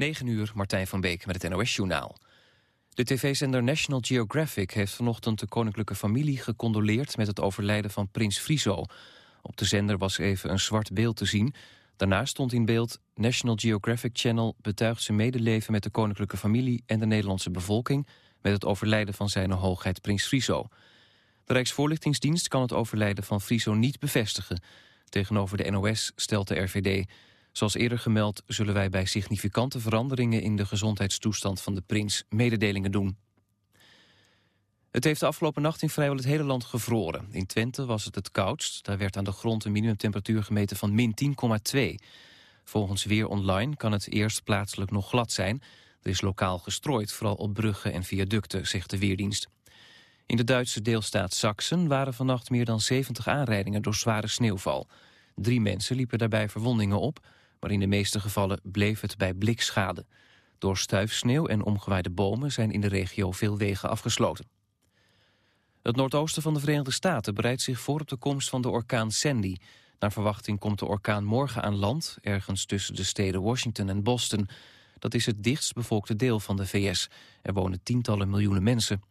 9 uur, Martijn van Beek met het NOS-journaal. De tv-zender National Geographic heeft vanochtend de koninklijke familie gecondoleerd met het overlijden van prins Friso. Op de zender was even een zwart beeld te zien. Daarna stond in beeld National Geographic Channel betuigt zijn medeleven met de koninklijke familie en de Nederlandse bevolking met het overlijden van zijn hoogheid prins Friso. De Rijksvoorlichtingsdienst kan het overlijden van Friso niet bevestigen. Tegenover de NOS stelt de RVD Zoals eerder gemeld zullen wij bij significante veranderingen in de gezondheidstoestand van de prins mededelingen doen. Het heeft de afgelopen nacht in vrijwel het hele land gevroren. In Twente was het het koudst. Daar werd aan de grond een minimumtemperatuur gemeten van min 10,2. Volgens Weer Online kan het eerst plaatselijk nog glad zijn. Er is lokaal gestrooid, vooral op bruggen en viaducten, zegt de Weerdienst. In de Duitse deelstaat Sachsen waren vannacht meer dan 70 aanrijdingen door zware sneeuwval. Drie mensen liepen daarbij verwondingen op maar in de meeste gevallen bleef het bij blikschade. Door stuifsneeuw en omgewaaide bomen zijn in de regio veel wegen afgesloten. Het noordoosten van de Verenigde Staten bereidt zich voor op de komst van de orkaan Sandy. Naar verwachting komt de orkaan morgen aan land, ergens tussen de steden Washington en Boston. Dat is het dichtst bevolkte deel van de VS. Er wonen tientallen miljoenen mensen.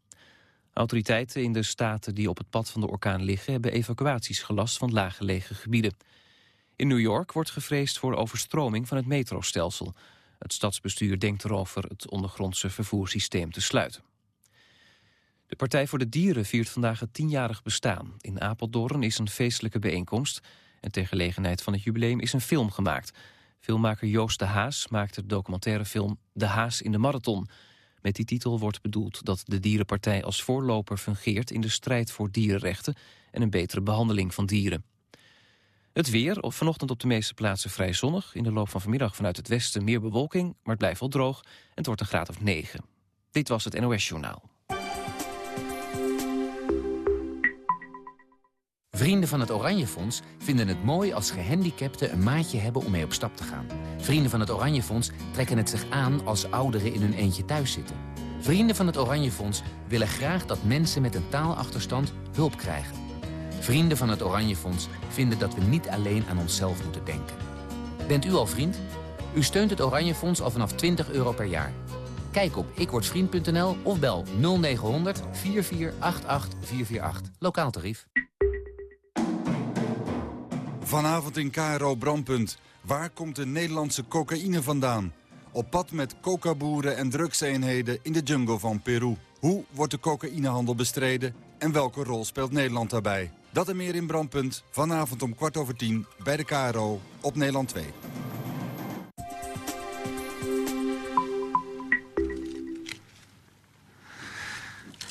Autoriteiten in de staten die op het pad van de orkaan liggen... hebben evacuaties gelast van laaggelegen gebieden. In New York wordt gevreesd voor overstroming van het metrostelsel. Het stadsbestuur denkt erover het ondergrondse vervoerssysteem te sluiten. De Partij voor de Dieren viert vandaag het tienjarig bestaan. In Apeldoorn is een feestelijke bijeenkomst. En ter gelegenheid van het jubileum is een film gemaakt. Filmmaker Joost de Haas maakte de documentairefilm De Haas in de Marathon. Met die titel wordt bedoeld dat de Dierenpartij als voorloper fungeert... in de strijd voor dierenrechten en een betere behandeling van dieren. Het weer, vanochtend op de meeste plaatsen vrij zonnig. In de loop van vanmiddag vanuit het westen meer bewolking, maar het blijft wel droog. En het wordt een graad of 9. Dit was het NOS Journaal. Vrienden van het Oranje Fonds vinden het mooi als gehandicapten een maatje hebben om mee op stap te gaan. Vrienden van het Oranje Fonds trekken het zich aan als ouderen in hun eentje thuis zitten. Vrienden van het Oranje Fonds willen graag dat mensen met een taalachterstand hulp krijgen. Vrienden van het Oranje Fonds vinden dat we niet alleen aan onszelf moeten denken. Bent u al vriend? U steunt het Oranje Fonds al vanaf 20 euro per jaar. Kijk op ikwordvriend.nl of bel 0900 4488 448. Lokaal tarief. Vanavond in KRO Brandpunt. Waar komt de Nederlandse cocaïne vandaan? Op pad met cocaboeren en drugseenheden in de jungle van Peru. Hoe wordt de cocaïnehandel bestreden en welke rol speelt Nederland daarbij? Dat en meer in Brandpunt, vanavond om kwart over tien bij de KRO op Nederland 2.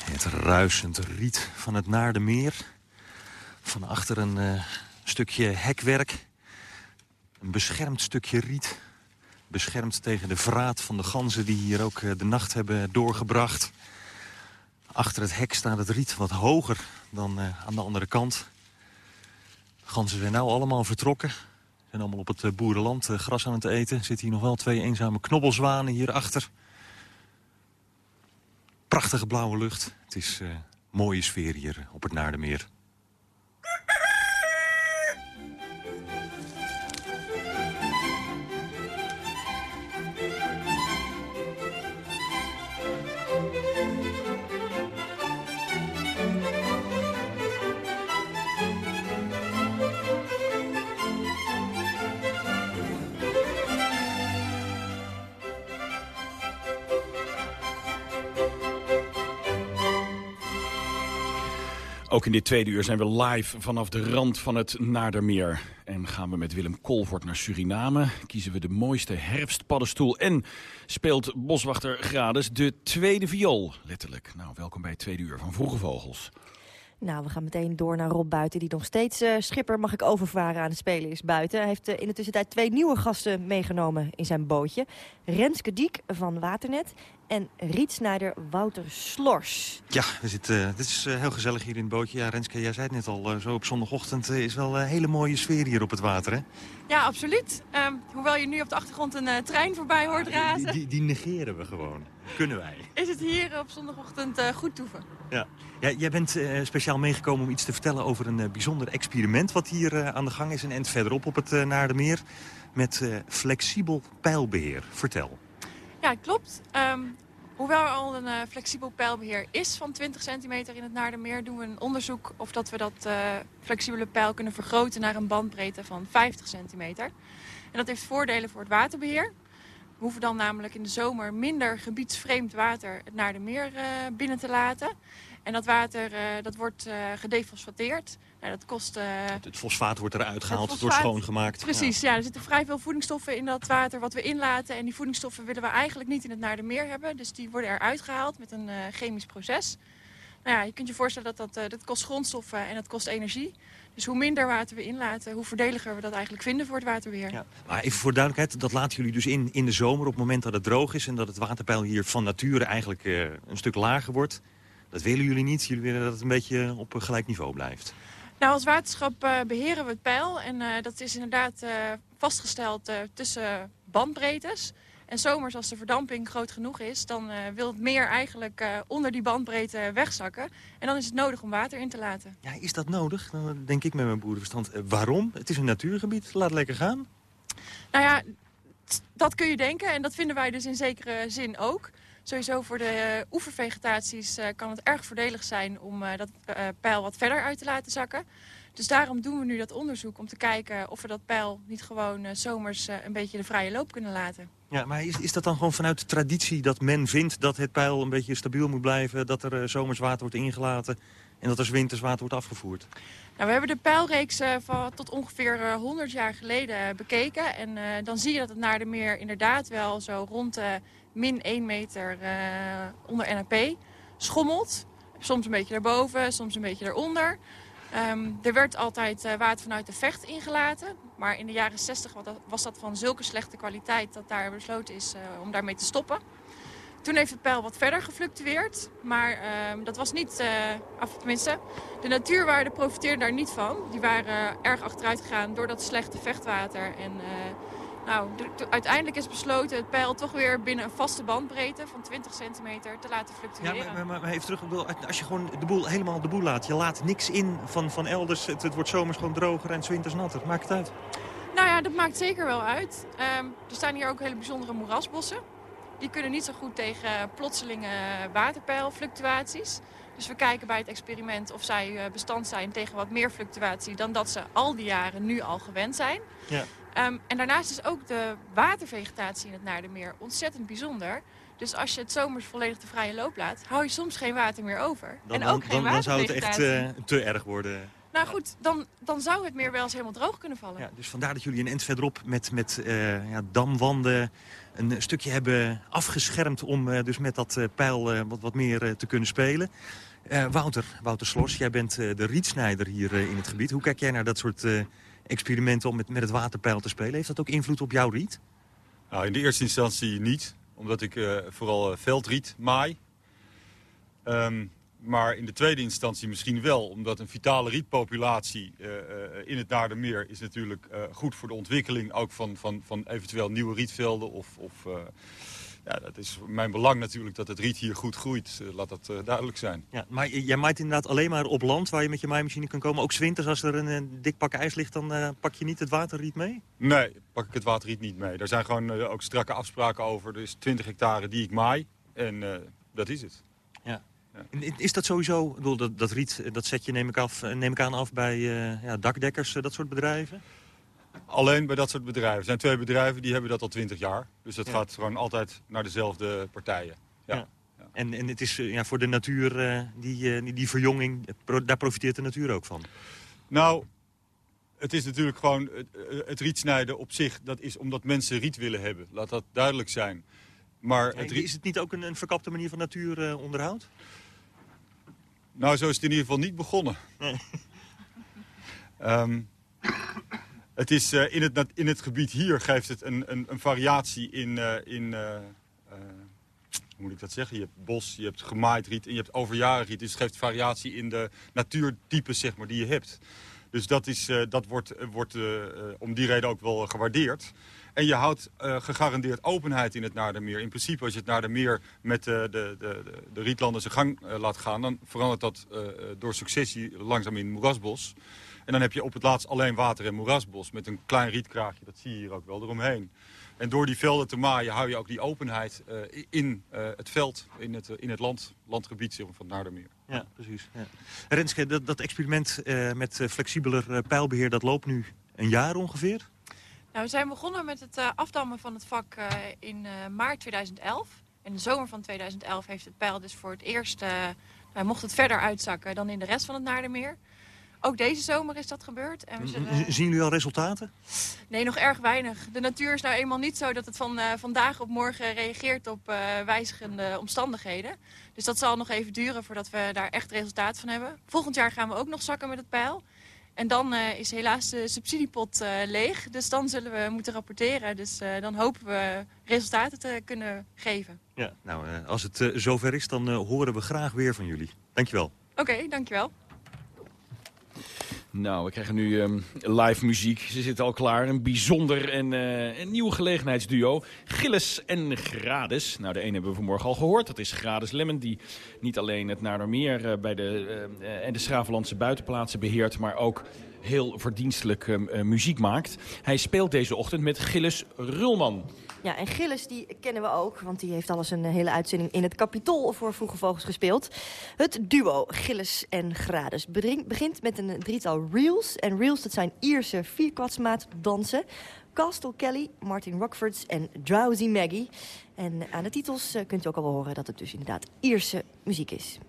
Het ruisend riet van het Naardenmeer. Van achter een uh, stukje hekwerk. Een beschermd stukje riet. Beschermd tegen de vraat van de ganzen die hier ook uh, de nacht hebben doorgebracht. Achter het hek staat het riet wat hoger dan uh, aan de andere kant. De ganzen zijn nu allemaal vertrokken. Zijn allemaal op het uh, boerenland uh, gras aan het eten. Zitten hier nog wel twee eenzame knobbelzwanen hierachter. Prachtige blauwe lucht. Het is mooie sfeer hier op het Naardenmeer. Ook in dit tweede uur zijn we live vanaf de rand van het Naardermeer. En gaan we met Willem Kolvoort naar Suriname. Kiezen we de mooiste herfstpaddenstoel. En speelt boswachter Grades de tweede viool. Letterlijk. Nou, welkom bij het tweede uur van Vroege Vogels. Nou, we gaan meteen door naar Rob Buiten, die nog steeds uh, schipper mag ik overvaren aan het spelen is buiten. Hij heeft uh, in de tussentijd twee nieuwe gasten meegenomen in zijn bootje. Renske Diek van Waternet en rietsnijder Wouter Slors. Ja, we zitten, uh, dit is heel gezellig hier in het bootje. Ja, Renske, jij zei het net al, zo op zondagochtend is wel een hele mooie sfeer hier op het water, hè? Ja, absoluut. Um, hoewel je nu op de achtergrond een trein voorbij hoort razen. Die, die, die negeren we gewoon. Kunnen wij. Is het hier op zondagochtend goed toeven? Ja. ja jij bent uh, speciaal meegekomen om iets te vertellen over een uh, bijzonder experiment... wat hier uh, aan de gang is, een end verderop op het Naardenmeer... met flexibel pijlbeheer. Vertel. Ja, klopt. Ehm, hoewel er al een uh, flexibel pijlbeheer is van 20 centimeter in het Naardermeer... doen we een onderzoek of dat we dat uh, flexibele pijl kunnen vergroten naar een bandbreedte van 50 centimeter. En dat heeft voordelen voor het waterbeheer. We hoeven dan namelijk in de zomer minder gebiedsvreemd water het Naardermeer uh, binnen te laten. En dat water dat wordt gedefosfateerd. Nou, dat kost, uh, het, fosfaat wordt eruit gehaald, het wordt schoongemaakt. Precies, ja. ja. Er zitten vrij veel voedingsstoffen in dat water wat we inlaten. En die voedingsstoffen willen we eigenlijk niet in het Naardermeer hebben. Dus die worden eruit gehaald met een uh, chemisch proces. Nou ja, je kunt je voorstellen dat dat, uh, dat kost grondstoffen en dat kost energie. Dus hoe minder water we inlaten, hoe voordeliger we dat eigenlijk vinden voor het waterbeheer. Ja. Maar even voor duidelijkheid, dat laten jullie dus in in de zomer op het moment dat het droog is... en dat het waterpeil hier van nature eigenlijk een stuk lager wordt. Dat willen jullie niet. Jullie willen dat het een beetje op gelijk niveau blijft. Nou, als waterschap uh, beheren we het pijl. En uh, dat is inderdaad uh, vastgesteld tussen bandbreedtes. En zomers, als de verdamping groot genoeg is... dan wil het meer eigenlijk onder die bandbreedte wegzakken. En dan is het nodig om water in te laten. Ja, is dat nodig? Dan denk ik met mijn boerenverstand. waarom? Het is een natuurgebied. Laat lekker gaan. Nou ja, dat kun je denken. En dat vinden wij dus in zekere zin ook. Sowieso voor de uh, oevervegetaties uh, kan het erg voordelig zijn om uh, dat pijl wat verder uit te laten zakken. Dus daarom doen we nu dat onderzoek om te kijken of we dat pijl niet gewoon zomers een beetje de vrije loop kunnen laten. Ja, maar is, is dat dan gewoon vanuit de traditie dat men vindt dat het pijl een beetje stabiel moet blijven, dat er zomers water wordt ingelaten en dat er winters water wordt afgevoerd? Nou, we hebben de pijlreeks van tot ongeveer 100 jaar geleden bekeken. En dan zie je dat het naar de meer inderdaad wel zo rond de min 1 meter uh, onder NAP schommelt. Soms een beetje daarboven, soms een beetje daaronder. Um, er werd altijd uh, water vanuit de vecht ingelaten. Maar in de jaren 60 was dat van zulke slechte kwaliteit dat daar besloten is uh, om daarmee te stoppen. Toen heeft het peil wat verder gefluctueerd. Maar uh, dat was niet, af, tenminste, de natuurwaarden profiteerden daar niet van. Die waren erg achteruit gegaan door dat slechte vechtwater en nou, uiteindelijk is besloten het pijl toch weer binnen een vaste bandbreedte van 20 centimeter te laten fluctueren. Ja, maar, maar, maar even terug, als je gewoon de boel, helemaal de boel laat, je laat niks in van, van elders, het, het wordt zomers gewoon droger en winters natter. Maakt het uit? Nou ja, dat maakt zeker wel uit. Um, er staan hier ook hele bijzondere moerasbossen. Die kunnen niet zo goed tegen plotselinge waterpeilfluctuaties. Dus we kijken bij het experiment of zij eh, bestand zijn tegen wat meer fluctuatie... dan dat ze al die jaren nu al gewend zijn. Ja. Um, en daarnaast is ook de watervegetatie in het Naardermeer ontzettend bijzonder. Dus als je het zomers volledig de vrije loop laat, hou je soms geen water meer over. Dan, en ook dan, geen dan, dan zou het echt uh, te erg worden. Nou goed, dan, dan zou het meer wel eens helemaal droog kunnen vallen. Ja, dus vandaar dat jullie een end verderop met, met uh, ja, damwanden een stukje hebben afgeschermd... om uh, dus met dat pijl wat, wat meer te kunnen spelen. Wouter, Wouter Slos, jij bent de rietsnijder hier in het gebied. Hoe kijk jij naar dat soort experimenten om met, met het waterpeil te spelen. Heeft dat ook invloed op jouw riet? Nou, in de eerste instantie niet. Omdat ik uh, vooral uh, veldriet maai. Um, maar in de tweede instantie misschien wel. Omdat een vitale rietpopulatie uh, in het Naardermeer is natuurlijk goed voor de ontwikkeling... ook van, van, van eventueel nieuwe rietvelden of... of ja, dat is mijn belang natuurlijk dat het riet hier goed groeit. Uh, laat dat uh, duidelijk zijn. Ja, maar jij maait inderdaad alleen maar op land waar je met je maaimachine kan komen. Ook zwinters als er een, een dik pak ijs ligt, dan uh, pak je niet het waterriet mee? Nee, pak ik het waterriet niet mee. Daar zijn gewoon ook strakke afspraken over. Er is 20 hectare die ik maai en dat is het. Ja. ja. Is dat sowieso, bedoel, dat, dat riet, dat zet je neem ik, af, neem ik aan af bij ja, dakdekkers, dat soort bedrijven? Alleen bij dat soort bedrijven. Er zijn twee bedrijven die hebben dat al twintig jaar. Dus dat gaat gewoon altijd naar dezelfde partijen. Ja. ja. En, en het is eh, ja, voor de natuur, uh, die, uh, die verjonging, daar profiteert de natuur ook van? Nou, het is natuurlijk gewoon het, het rietsnijden op zich. Dat is omdat mensen riet willen hebben. Laat dat duidelijk zijn. Maar het Is het niet ook een, een verkapte manier van natuuronderhoud? nou, zo is het in ieder geval niet begonnen. Nee. um, Het is, uh, in, het, in het gebied hier geeft het een, een, een variatie in... Uh, in uh, hoe moet ik dat zeggen? Je hebt bos, je hebt gemaaid riet en je hebt overjarig riet. Dus het geeft variatie in de natuurtypes zeg maar, die je hebt. Dus dat, is, dat wordt, wordt om die reden ook wel gewaardeerd. En je houdt gegarandeerd openheid in het Naardermeer. In principe als je het Naardermeer met de, de, de, de rietlanden zijn gang laat gaan... dan verandert dat door successie langzaam in moerasbos... En dan heb je op het laatst alleen water en moerasbos met een klein rietkraagje. Dat zie je hier ook wel eromheen. En door die velden te maaien hou je ook die openheid in het veld, in het, in het land, landgebied van het Naardermeer. Ja, precies. Ja. Renske, dat, dat experiment met flexibeler pijlbeheer, dat loopt nu een jaar ongeveer? Nou, we zijn begonnen met het afdammen van het vak in maart 2011. In de zomer van 2011 heeft het pijl dus voor het eerst... nou, mocht het verder uitzakken dan in de rest van het Naardermeer. Ook deze zomer is dat gebeurd. En we zullen... Zien jullie al resultaten? Nee, nog erg weinig. De natuur is nou eenmaal niet zo dat het van uh, vandaag op morgen reageert op uh, wijzigende omstandigheden. Dus dat zal nog even duren voordat we daar echt resultaat van hebben. Volgend jaar gaan we ook nog zakken met het pijl. En dan uh, is helaas de subsidiepot leeg. Dus dan zullen we moeten rapporteren. Dus dan hopen we resultaten te kunnen geven. Ja, nou, als het zover is, dan horen we graag weer van jullie. Dankjewel. Oké, okay, dankjewel. Nou, we krijgen nu um, live muziek. Ze zitten al klaar. Een bijzonder en uh, een nieuw gelegenheidsduo. Gilles en Grades. Nou, de ene hebben we vanmorgen al gehoord. Dat is Grades Lemmen, die niet alleen het Naardermeer uh, bij de, uh, en de Schravenlandse buitenplaatsen beheert... maar ook heel verdienstelijk uh, muziek maakt. Hij speelt deze ochtend met Gilles Rulman. Ja, en Gilles die kennen we ook, want die heeft alles een hele uitzending in het Capitool voor Vroege Vogels gespeeld. Het duo Gilles en Grades begint met een drietal reels. En reels, dat zijn Ierse vierkwartsmaat dansen. Castle Kelly, Martin Rockfords en Drowsy Maggie. En aan de titels uh, kunt u ook al wel horen dat het dus inderdaad Ierse muziek is.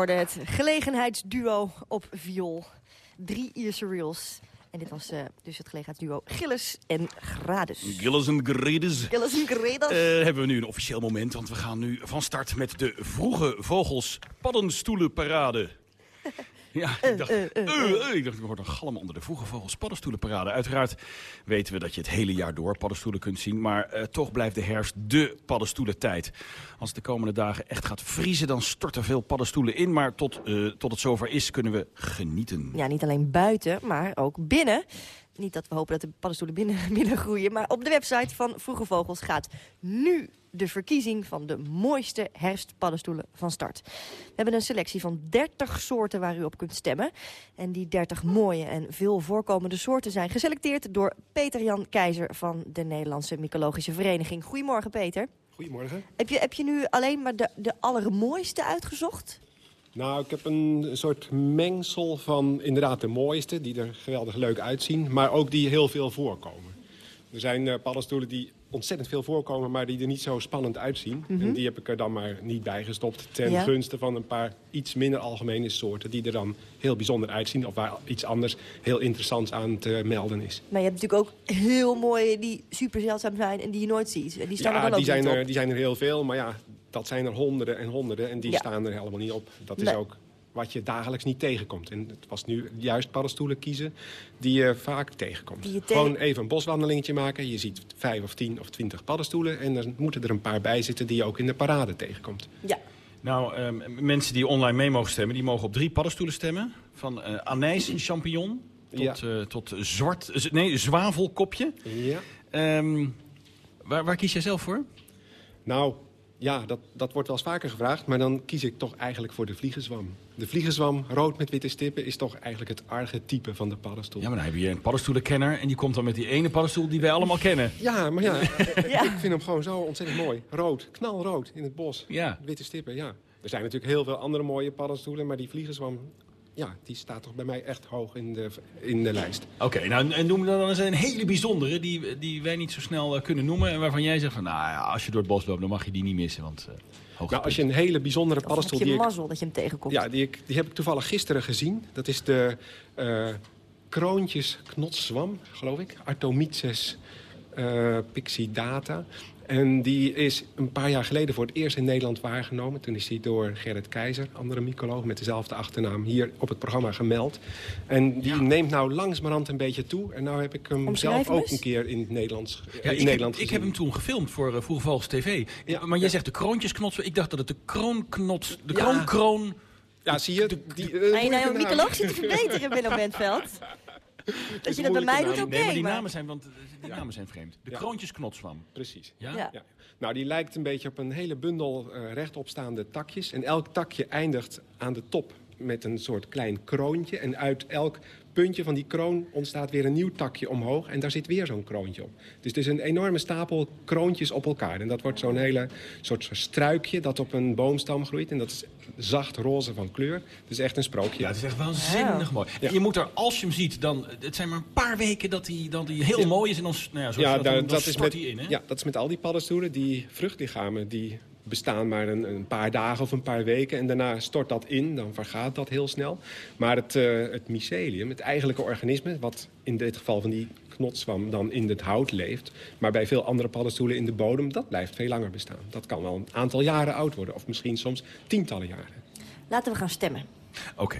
Hoorde het gelegenheidsduo op viool. Drie Ierse reels. En dit was uh, dus het gelegenheidsduo Gilles en Grades. Gilles en Grades. Gilles en Grades. Uh, hebben we nu een officieel moment, want we gaan nu van start met de vroege vogels paddenstoelenparade. Ja, ik dacht, uh, uh, ik dacht, ik hoor een galm onder de vroege vogels paddenstoelenparade. Uiteraard weten we dat je het hele jaar door paddenstoelen kunt zien. Maar toch blijft de herfst de paddenstoelentijd. Als het de komende dagen echt gaat vriezen, dan storten veel paddenstoelen in. Maar tot, tot het zover is, kunnen we genieten. Ja, niet alleen buiten, maar ook binnen. Niet dat we hopen dat de paddenstoelen binnen, binnen groeien. Maar op de website van Vroege Vogels gaat nu de verkiezing van de mooiste herfstpaddenstoelen van start. We hebben een selectie van 30 soorten waar u op kunt stemmen. En die 30 mooie en veel voorkomende soorten zijn geselecteerd... door Peter-Jan Keizer van de Nederlandse Mycologische Vereniging. Goedemorgen, Peter. Goedemorgen. Heb je, heb je nu alleen maar de, de allermooiste uitgezocht? Nou, ik heb een soort mengsel van inderdaad de mooiste... die er geweldig leuk uitzien, maar ook die heel veel voorkomen. Er zijn uh, paddenstoelen die ontzettend veel voorkomen... maar die er niet zo spannend uitzien. Mhm. En die heb ik er dan maar niet bij gestopt... ten Ja. gunste van een paar iets minder algemene soorten... die er dan heel bijzonder uitzien... of waar iets anders heel interessants aan te melden is. Maar je hebt natuurlijk ook heel mooie die super zeldzaam zijn en die je nooit ziet. En die staan er Ja, ook die zijn, niet op. er, die zijn er heel veel, maar ja, dat zijn er honderden en honderden... en die Ja. staan er helemaal niet op. Dat is Nee. ook wat je dagelijks niet tegenkomt. En het was nu juist paddenstoelen kiezen die je vaak tegenkomt. Die je te- Gewoon even een boswandelingetje maken. Je ziet vijf of tien of twintig paddenstoelen... en dan moeten er een paar bij zitten die je ook in de parade tegenkomt. Ja, Nou, ehm, mensen die online mee mogen stemmen... die mogen op drie paddenstoelen stemmen. Van eh anijs champignon tot, Ja. eh, tot zwart... Nee, zwavelkopje. Ja. Ehm, waar, waar kies jij zelf voor? Nou, ja, dat, dat wordt wel eens vaker gevraagd... maar dan kies ik toch eigenlijk voor de vliegenzwam. De vliegenzwam, rood met witte stippen... is toch eigenlijk het archetype van de paddenstoel. Ja, maar dan heb je hier een paddenstoelenkenner... en die komt dan met die ene paddenstoel die wij allemaal kennen. Ja, maar ja, Ja. ik vind hem gewoon zo ontzettend mooi. Rood, knalrood in het bos. Ja. Witte stippen, ja. Er zijn natuurlijk heel veel andere mooie paddenstoelen... maar die vliegenzwam, ja, die staat toch bij mij echt hoog in de, in de lijst. Oké, nou en noem dan eens een hele bijzondere... Die, die wij niet zo snel eh, kunnen noemen... en waarvan jij zegt van... nou ja, als je door het bos loopt, dan mag je die niet missen. Want, eh. Nou, als je een hele bijzondere of heb paddenstoel... je Die ik, mazzel dat je hem tegenkomt. ja, die, ik, die heb ik toevallig gisteren gezien. Dat is de eh kroontjes knotzwam, geloof ik. Artomyces eh pixidata. En die is een paar jaar geleden voor het eerst in Nederland waargenomen. Toen is die door Gerrit Keizer, andere mycoloog met dezelfde achternaam, hier op het programma gemeld. En die neemt nou langzamerhand een beetje toe. En nou heb ik hem zelf ook een keer in het Nederlands, eh, Ja, in ik, Nederland heb, ik gezien. heb hem toen gefilmd voor uh, Vroege Vogels TV. Ja, maar jij ja. zegt de kroontjesknots. Ik dacht dat het de kroonknots... De Ja. kroonkroon... Ja, zie je? Die, eh, Maar je nou mycoloog zit te verbeteren, Willem Bentveld. Dat je dat bij mij doet, oké. nee, maar die maar- namen zijn, want, eh, die namen zijn vreemd. De Ja. kroontjesknotswam. Precies. Ja? Ja. Ja. Nou, die lijkt een beetje op een hele bundel eh, rechtopstaande takjes. En elk takje eindigt aan de top met een soort klein kroontje. En uit elk puntje van die kroon ontstaat weer een nieuw takje omhoog. En daar zit weer zo'n kroontje op. Dus het is een enorme stapel kroontjes op elkaar. En dat wordt zo'n hele soort struikje dat op een boomstam groeit. En dat is zacht roze van kleur. Het is echt een sprookje. Ja, het is echt waanzinnig mooi. Ja. En je moet er, als je hem ziet, dan... Het zijn maar een paar weken dat hij, dat hij heel mooi is. En dan, nou ja, dat, dan, dan dat is stort met, hij in, hè? ja, dat is met al die paddenstoelen. Die vruchtlichamen die bestaan maar een, een paar dagen of een paar weken. En daarna stort dat in, dan vergaat dat heel snel. Maar het, eh, het mycelium, het eigenlijke organisme... wat in dit geval van die knotzwam dan in het hout leeft... maar bij veel andere paddenstoelen in de bodem... dat blijft veel langer bestaan. Dat kan wel een aantal jaren oud worden. Of misschien soms tientallen jaren. Laten we gaan stemmen. Oké.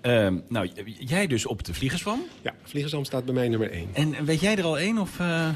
Ehm, nou, jij dus op de vliegerswam. Ja, vliegenzwam staat bij mij nummer één. En weet jij er al één? Of, eh,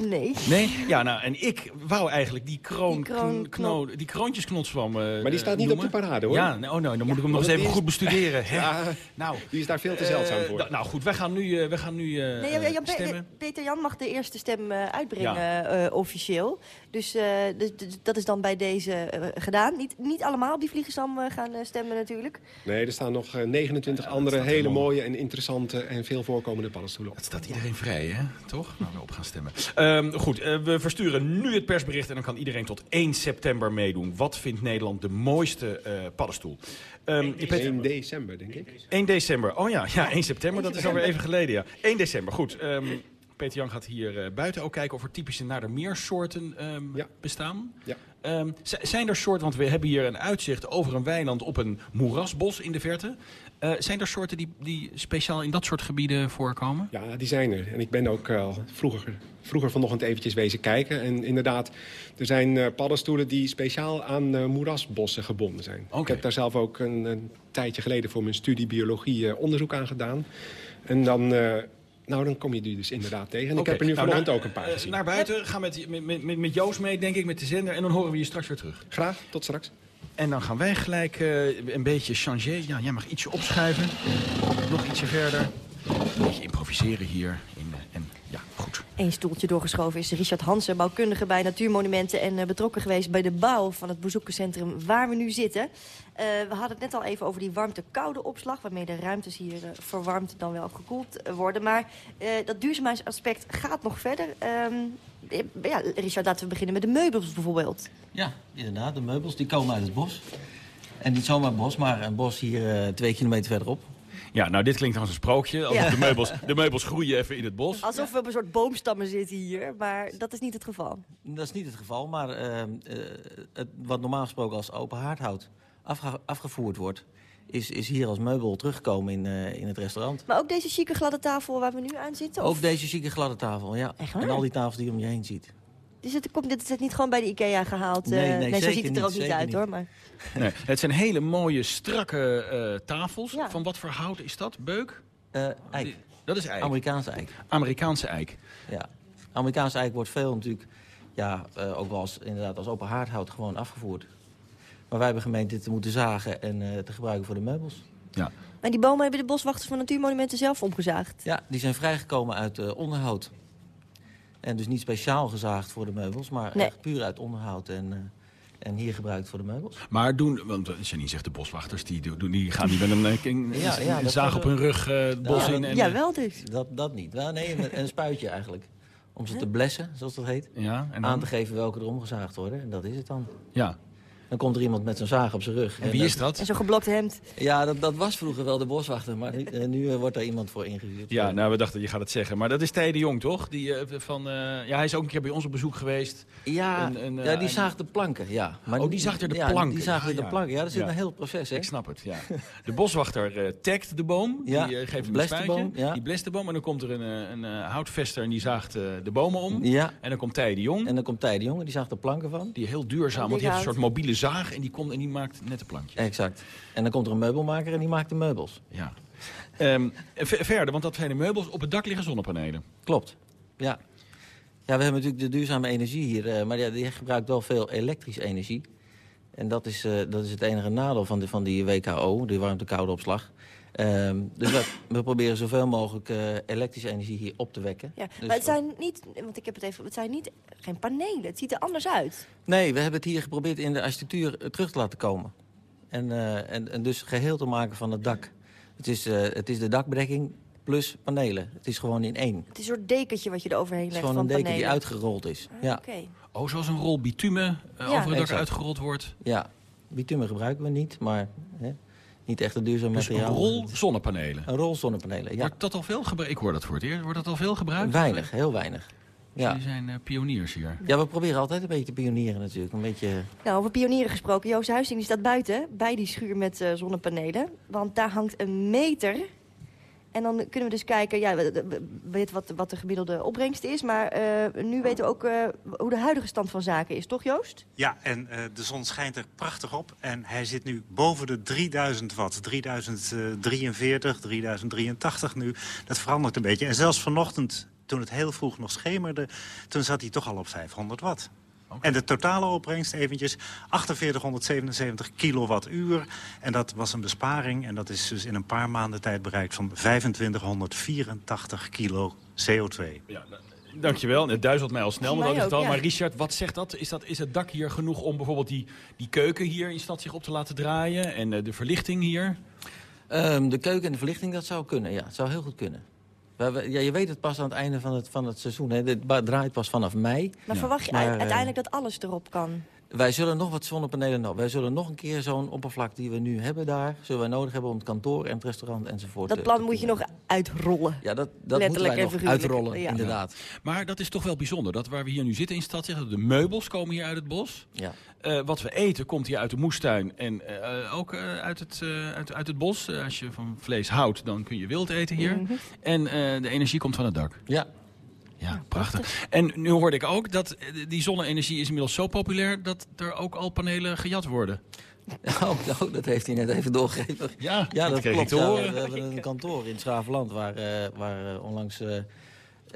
Nee. Nee? Ja, nou, en ik wou eigenlijk die kroon... Die kroon- kno, die kroontjesknotswam eh Maar die staat niet op de parade, hoor. Ja, nee, oh, nou, dan moet ik hem nog eens even is- goed bestuderen. hè? Ja, Nou, die is daar veel te eh, zeldzaam voor. da- nou goed, wij gaan nu, eh, wij gaan nu eh, Nee, eh. Peter Jan mag de eerste stem eh, uitbrengen, eh, officieel. Dus, eh, dus- dus dat is dan bij deze eh, gedaan. Niet, niet allemaal op die vliegenstam eh, gaan stemmen natuurlijk. Nee, er staan nog eh, 29 andere hele mooie en interessante en veel voorkomende paddenstoelen op. Het staat iedereen vrij, hè? Toch? Nou, we op gaan stemmen. Ehm, goed, we versturen nu het persbericht en dan kan iedereen tot 1 september meedoen. Wat vindt Nederland de mooiste eh, paddenstoel? Ehm, je Peter- 1 december, denk ik. 1 december. Oh ja, ja 1 september, dat is alweer even geleden. Ja. 1 december, goed. Ehm, Peter Jan gaat hier eh, buiten ook kijken of er typische nadermeersoorten ehm Ja. bestaan. Ja. Ehm, zijn er soorten, want we hebben hier een uitzicht over een weiland op een moerasbos in de verte. Eh, zijn er soorten die, die speciaal in dat soort gebieden voorkomen? Ja, die zijn er. En ik ben ook al vroeger, vroeger vanochtend eventjes wezen kijken. En inderdaad, er zijn paddenstoelen die speciaal aan moerasbossen gebonden zijn. Ik heb daar zelf ook een, een tijdje geleden voor mijn studie biologie onderzoek aan gedaan. En dan, nou, dan kom je die dus inderdaad tegen. En ik heb er nu nou, vanochtend ook een paar eh, gezien. Naar buiten, ga met, met, met, met Joost mee, denk ik, met de zender. En dan horen we je straks weer terug. Graag, tot straks. En dan gaan wij gelijk eh, een beetje changer. Ja, jij mag ietsje opschuiven. Nog ietsje verder. Een beetje improviseren hier. In, ja, goed. Eén stoeltje doorgeschoven is Richard Hansen, bouwkundige bij Natuurmonumenten... en eh, betrokken geweest bij de bouw van het bezoekerscentrum waar we nu zitten. Eh, we hadden het net al even over die warmte-koude opslag... waarmee de ruimtes hier uh, verwarmd dan wel gekoeld worden. Maar dat duurzaamheidsaspect gaat nog verder. Ehm, ja, Richard, laten we beginnen met de meubels bijvoorbeeld. Ja, inderdaad. De meubels die komen uit het bos. En niet zomaar bos, maar een bos hier twee kilometer verderop. Ja, nou dit klinkt als een sprookje. Als de, meubels, de meubels groeien even in het bos. Alsof we op een soort boomstammen zitten hier, maar dat is niet het geval. Dat is niet het geval, maar uh, het, wat normaal gesproken als open haardhout afgevoerd wordt... Is, is hier als meubel teruggekomen in, uh, in het restaurant. Maar ook deze chique gladde tafel waar we nu aan zitten? Ook deze chique gladde tafel, ja. En al die tafels die je om je heen ziet. Dus het, komt, dit is het niet gewoon bij de IKEA gehaald? Nee, nee, nee zo ziet het er ook niet uit, hoor. Maar... Nee, het zijn hele mooie, strakke uh, tafels. Van wat voor hout is dat? Beuk? Uh, eik. Dat is eik. Amerikaanse eik. Amerikaanse eik. Ja. Amerikaanse eik wordt veel natuurlijk, ja, uh, ook wel als, inderdaad als open haardhout gewoon afgevoerd. Maar wij hebben gemeend dit te moeten zagen en te gebruiken voor de meubels. Ja. En die bomen hebben de boswachters van Natuurmonumenten zelf omgezaagd? Ja, die zijn vrijgekomen uit onderhoud. En dus niet speciaal gezaagd voor de meubels, maar echt puur uit onderhoud en, uh, en hier gebruikt voor de meubels. Maar doen, want Janine zegt de boswachters, die, doen, die gaan die met een, eh, een, ja, ja, een zaag op hun rug uh, het bos in. En, ja, wel dus. Dat, dat niet. Wel, nee, een, een spuitje eigenlijk. Om ze te blessen, zoals dat heet. Ja, en dan... Aan te geven welke er omgezaagd worden. En dat is het dan. Ja, dan komt er iemand met zijn zaag op zijn rug. En, wie is dat? En zo'n geblokt hemd. Ja, dat, dat was vroeger wel de boswachter, maar nu, eh, nu uh, wordt daar iemand voor ingehuurd. Ja, nou, we dachten, je gaat het zeggen. Maar dat is Tij de Jong, toch? Die, uh, van, ja, hij is ook een keer bij ons op bezoek geweest. Ja, ja die zaagt de planken, ja. Maar oh, die zaagt de planken? die zaagt ah, de planken. Ja, dat zit een heel proces, hè? Ik snap het, ja. De boswachter tagt de boom, die geeft hem een spuitje. Ja. Die blest de boom en dan komt er een, een houtvester en die zaagt de bomen om. Ja. En dan komt Tij de Jong. En dan komt Tij de Jong en die zaagt de planken van. Die heel duurzaam, want die heeft een soort mobiele zaag en die komt en die maakt nette plankjes. Exact. En dan komt er een meubelmaker en die maakt de meubels. Ja. Um, verder, want dat zijn de meubels. Op het dak liggen zonnepanelen. Klopt. Ja. Ja, we hebben natuurlijk de duurzame energie hier. Uh, maar ja, die gebruikt wel veel elektrische energie. En dat is, uh, dat is het enige nadeel van, de, van die WKO, die warmte-koude opslag. Um, dus we, we, proberen zoveel mogelijk uh, elektrische energie hier op te wekken. Ja, dus maar het zijn niet, want ik heb het even, het zijn niet geen panelen. Het ziet er anders uit. Nee, we hebben het hier geprobeerd in de architectuur uh, terug te laten komen. En, uh, en, en, dus geheel te maken van het dak. Het is, het is de dakbedekking plus panelen. Het is gewoon in één. Het is een soort dekentje wat je er overheen legt Het is gewoon een deken die uitgerold is. Ah, ja. Okay. Oh, zoals een rol bitumen ja. over het dak uitgerold wordt? Ja, bitumen gebruiken we niet, maar... Hè, niet echt een duurzaam dus materiaal. een rol zonnepanelen? Een rol zonnepanelen, ja. Wordt dat al veel gebruikt? Ik hoor dat voor het eerst. Wordt dat al veel gebruikt? Weinig, heel weinig. Ja. Jullie zijn uh, pioniers hier. Ja, we proberen altijd een beetje te pionieren natuurlijk. Een beetje... Nou, over pionieren gesproken. Joost Huizing die staat buiten, bij die schuur met uh, zonnepanelen. Want daar hangt een meter en dan kunnen we dus kijken, ja, we weten wat, wat de gemiddelde opbrengst is. Maar uh, nu weten we ook uh, hoe de huidige stand van zaken is, toch Joost? Ja, en uh, de zon schijnt er prachtig op. En hij zit nu boven de 3000 watt. 3043, 3083 nu. Dat verandert een beetje. En zelfs vanochtend, toen het heel vroeg nog schemerde... toen zat hij toch al op 500 watt. En de totale opbrengst eventjes 4877 kilowattuur. En dat was een besparing. En dat is dus in een paar maanden tijd bereikt van 2584 kilo CO2. Ja, Dankjewel. Het duizelt mij al snel, maar dat is het al. Maar Richard, wat zegt dat? Is, dat? is het dak hier genoeg om bijvoorbeeld die, die keuken hier in stad zich op te laten draaien? En uh, de verlichting hier? Um, de keuken en de verlichting, dat zou kunnen, ja. Het zou heel goed kunnen. Ja, je weet het pas aan het einde van het, van het seizoen. Hè. Het draait pas vanaf mei. Maar verwacht je uiteindelijk dat alles erop kan? Wij zullen nog wat zonnepanelen nodig Wij zullen nog een keer zo'n oppervlak die we nu hebben daar... zullen wij nodig hebben om het kantoor en het restaurant enzovoort Dat plan moet je nog uitrollen. Ja, dat, dat Letterlijk moeten wij nog uitrollen, inderdaad. Maar dat is toch wel bijzonder. Dat waar we hier nu zitten in stad, zeggen, de meubels komen hier uit het bos. Ja. Uh, wat we eten komt hier uit de moestuin en uh, ook uh, uit, het, uit, uit het bos. als je van vlees houdt, dan kun je wild eten hier. Mm -hmm. En de energie komt van het dak. Ja, ja, prachtig. En nu hoorde ik ook dat die zonne-energie is inmiddels zo populair... dat er ook al panelen gejat worden. Oh, oh, dat heeft hij net even doorgegeven. Ja, ja dat, klopt. Ja, we, we, hebben een kantoor in Schravenland waar, uh, waar uh, onlangs uh,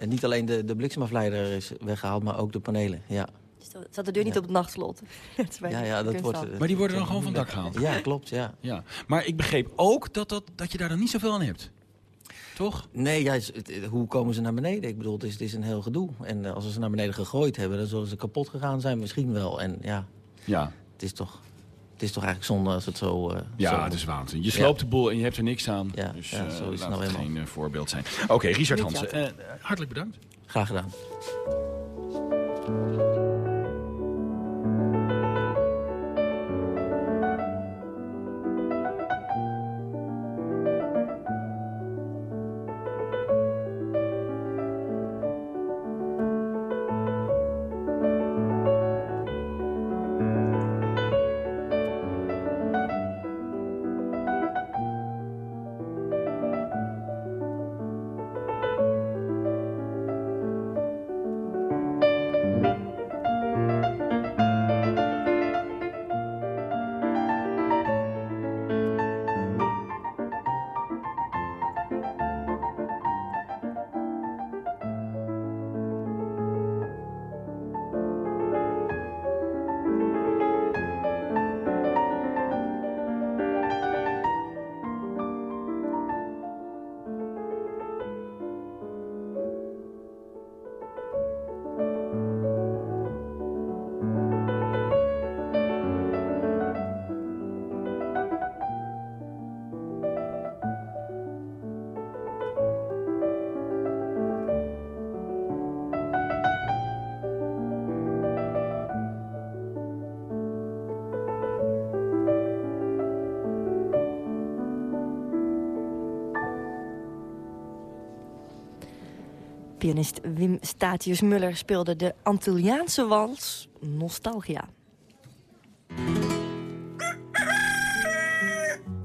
niet alleen de, de bliksemafleider is weggehaald, maar ook de panelen. Ja. Dus zat de deur niet op het nachtslot? ja, ja, dat wordt, maar die worden dan gewoon van dak gehaald? Ja, klopt. Ja. Ja. Maar ik begreep ook dat, dat, dat je daar dan niet zoveel aan hebt. Toch? Nee, ja, het- het- hoe komen ze naar beneden? Ik bedoel, het is, het is een heel gedoe. En eh, als ze ze naar beneden gegooid hebben, dan zullen ze kapot gegaan zijn. Misschien wel. En ja, Ja. het is toch, het is toch eigenlijk zonde als het zo... eh, Ja, zo- het is waanzin. Je sloopt de boel en je hebt er niks aan. Ja, dus ja, eh, zo is nou het geen voorbeeld zijn. Oké, Richard Hansen, hartelijk bedankt. Graag gedaan. Pianist Wim Statius Muller speelde de Antilliaanse wals Nostalgia.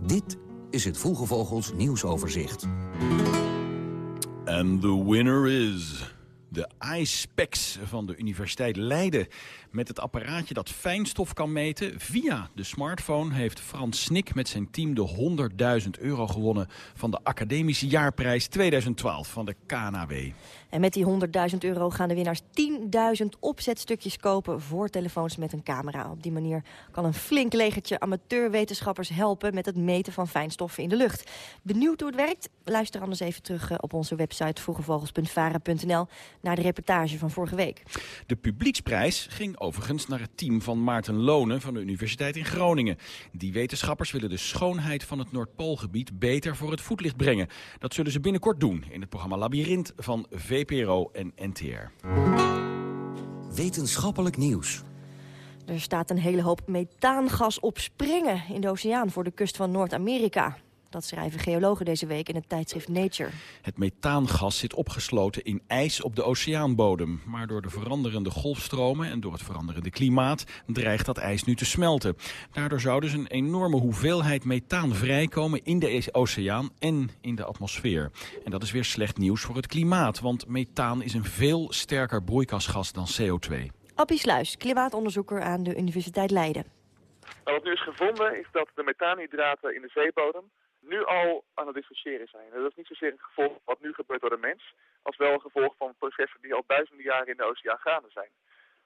Dit is het Vroege Vogels nieuwsoverzicht. En the winner is de iSpecs van de Universiteit Leiden. Met het apparaatje dat fijnstof kan meten via de smartphone... heeft Frans Snik met zijn team de 100.000 euro gewonnen... van de Academische Jaarprijs 2012 van de KNAW. En met die 100.000 euro gaan de winnaars 10.000 opzetstukjes kopen voor telefoons met een camera. Op die manier kan een flink legertje amateurwetenschappers helpen met het meten van fijnstoffen in de lucht. Benieuwd hoe het werkt? Luister anders even terug eh, op onze website vroegevogels.vara.nl naar de reportage van vorige week. De publieksprijs ging overigens naar het team van Maarten Lonen van de Universiteit in Groningen. Die wetenschappers willen de schoonheid van het Noordpoolgebied beter voor het voetlicht brengen. Dat zullen ze binnenkort doen in het programma Labyrinth van VPRO en NTR. Wetenschappelijk nieuws. Er staat een hele hoop methaangas op springen in de oceaan voor de kust van Noord-Amerika. Dat schrijven geologen deze week in het tijdschrift Nature. Het methaangas zit opgesloten in ijs op de oceaanbodem. Maar door de veranderende golfstromen en door het veranderende klimaat dreigt dat ijs nu te smelten. Daardoor zou dus een enorme hoeveelheid methaan vrijkomen in de oceaan en in de atmosfeer. En dat is weer slecht nieuws voor het klimaat, want methaan is een veel sterker broeikasgas dan CO2. Appie Sluis, klimaatonderzoeker aan de Universiteit Leiden. Nou, wat nu is gevonden is dat de methaanhydraten in de zeebodem nu al aan het dissociëren zijn. Dat is niet zozeer een gevolg wat nu gebeurt door de mens, als wel een gevolg van processen die al duizenden jaren in de oceaan gaande zijn.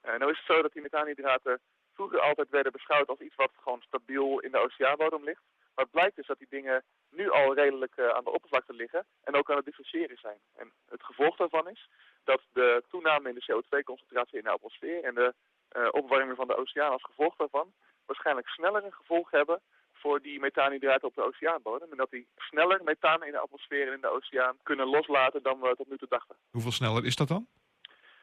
Uh, nou is het zo dat die methaanhydraten vroeger altijd werden beschouwd als iets wat gewoon stabiel in de oceaanbodem ligt. Maar het blijkt dus dat die dingen nu al redelijk uh, aan de oppervlakte liggen en ook aan het dissociëren zijn. En het gevolg daarvan is dat de toename in de CO2-concentratie in de atmosfeer en de uh, opwarming van de oceaan als gevolg daarvan waarschijnlijk sneller een gevolg hebben voor die methaanhydraten op de oceaanbodem. En dat die sneller methaan in de atmosfeer en in de oceaan kunnen loslaten dan we tot nu toe dachten. Hoeveel sneller is dat dan?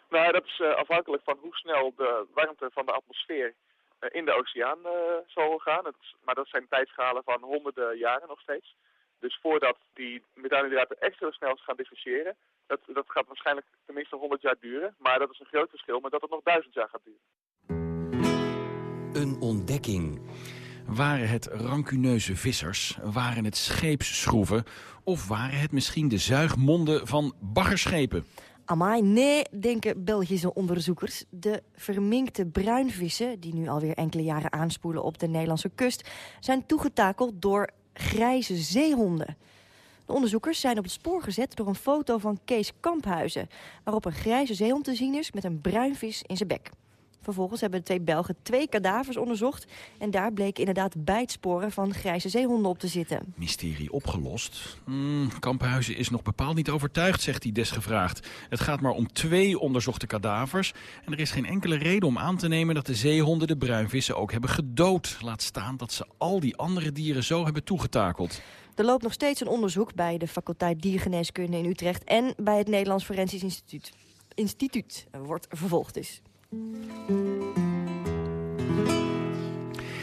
Nou, dat is uh, afhankelijk van hoe snel de warmte van de atmosfeer uh, in de oceaan uh, zal gaan. Het, maar dat zijn tijdschalen van honderden jaren nog steeds. Dus voordat die methaanhydraten extra snel gaan dissociëren, dat, dat gaat waarschijnlijk tenminste 100 jaar duren. Maar dat is een groot verschil met dat het nog duizend jaar gaat duren. Waren het rancuneuze vissers, waren het scheepsschroeven... of waren het misschien de zuigmonden van baggerschepen? Amai, nee, denken Belgische onderzoekers. De verminkte bruinvissen, die nu alweer enkele jaren aanspoelen op de Nederlandse kust... zijn toegetakeld door grijze zeehonden. De onderzoekers zijn op het spoor gezet door een foto van Kees Kamphuizen... waarop een grijze zeehond te zien is met een bruinvis in zijn bek. Vervolgens hebben de twee Belgen twee kadavers onderzocht... en daar bleken inderdaad bijtsporen van grijze zeehonden op te zitten. Mysterie opgelost? Hmm, Kamphuizen is nog bepaald niet overtuigd, zegt hij desgevraagd. Het gaat maar om twee onderzochte kadavers... en er is geen enkele reden om aan te nemen dat de zeehonden de bruinvissen ook hebben gedood. Laat staan dat ze al die andere dieren zo hebben toegetakeld. Er loopt nog steeds een onderzoek bij de faculteit Diergeneeskunde in Utrecht... en bij het Nederlands Forensisch Instituut. Instituut wordt vervolgd dus.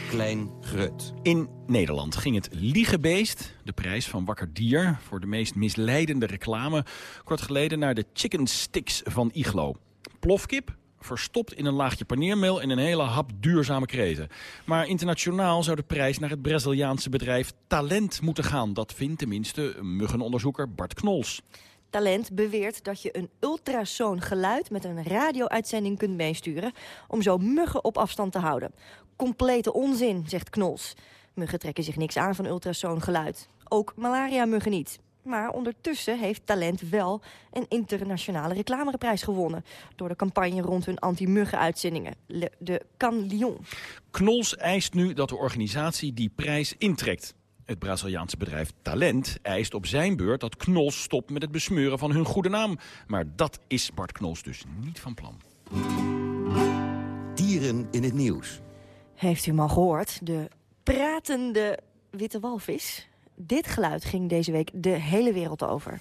Klein Grut. In Nederland ging het Liegebeest, de prijs van Wakker Dier... voor de meest misleidende reclame, kort geleden naar de chicken sticks van Iglo. Plofkip, verstopt in een laagje paneermeel en een hele hap duurzame kreten. Maar internationaal zou de prijs naar het Braziliaanse bedrijf Talent moeten gaan. Dat vindt tenminste muggenonderzoeker Bart Knols. Talent beweert dat je een ultrasoon geluid met een radio-uitzending kunt meesturen... om zo muggen op afstand te houden. Complete onzin, zegt Knols. Muggen trekken zich niks aan van ultrasoon geluid. Ook malaria-muggen niet. Maar ondertussen heeft Talent wel een internationale reclameprijs gewonnen... door de campagne rond hun anti-muggen-uitzendingen, de Can Lyon. Knols eist nu dat de organisatie die prijs intrekt. Het Braziliaanse bedrijf Talent eist op zijn beurt dat Knols stopt met het besmeuren van hun goede naam. Maar dat is Bart Knols dus niet van plan. Dieren in het nieuws. Heeft u hem al gehoord? De pratende witte walvis. Dit geluid ging deze week de hele wereld over.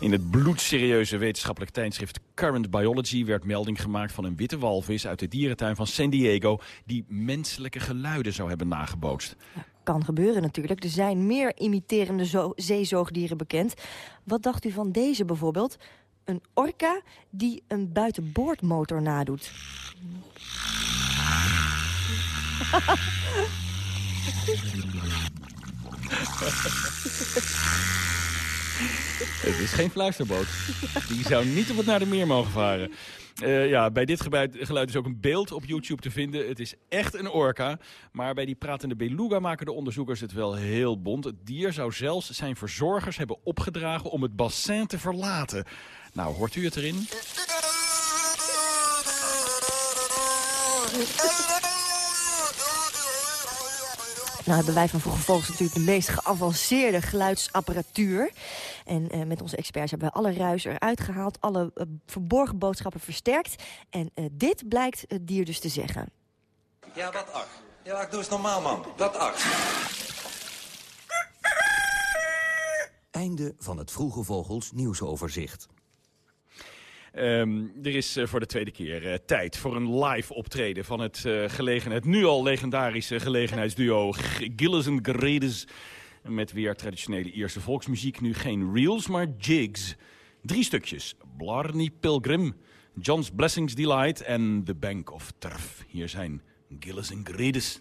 In het bloedserieuze wetenschappelijk tijdschrift Current Biology werd melding gemaakt van een witte walvis uit de dierentuin van San Diego die menselijke geluiden zou hebben nagebootst. Kan gebeuren natuurlijk. Er zijn meer imiterende zo- zeezoogdieren bekend. Wat dacht u van deze bijvoorbeeld? Een orka die een buitenboordmotor nadoet. Het is geen fluisterboot. Die zou niet op het naar de meer mogen varen. Eh, ja, bij dit geluid, is ook een beeld op YouTube te vinden. Het is echt een orka. Maar bij die pratende beluga maken de onderzoekers het wel heel bont. Het dier zou zelfs zijn verzorgers hebben opgedragen om het bassin te verlaten. Nou, hoort u het erin? Nou hebben wij van Vroege Vogels natuurlijk de meest geavanceerde geluidsapparatuur. En eh, met onze experts hebben we alle ruis eruit gehaald. Alle eh, verborgen boodschappen versterkt. En eh, dit blijkt het dier dus te zeggen. Ja, wat ach. Ja, ach, doe eens normaal, man. Wat ach. Einde van het Vroege Vogels nieuwsoverzicht. Ehm, er is eh, voor de tweede keer eh, tijd voor een live optreden van het, eh, nu al legendarische gelegenheidsduo Gillis en Gredes. Met weer traditionele Ierse volksmuziek. Nu geen reels, maar jigs. Drie stukjes. Blarney Pilgrim, John's Blessings Delight en The Bank of Turf. Hier zijn Gillis Gredes.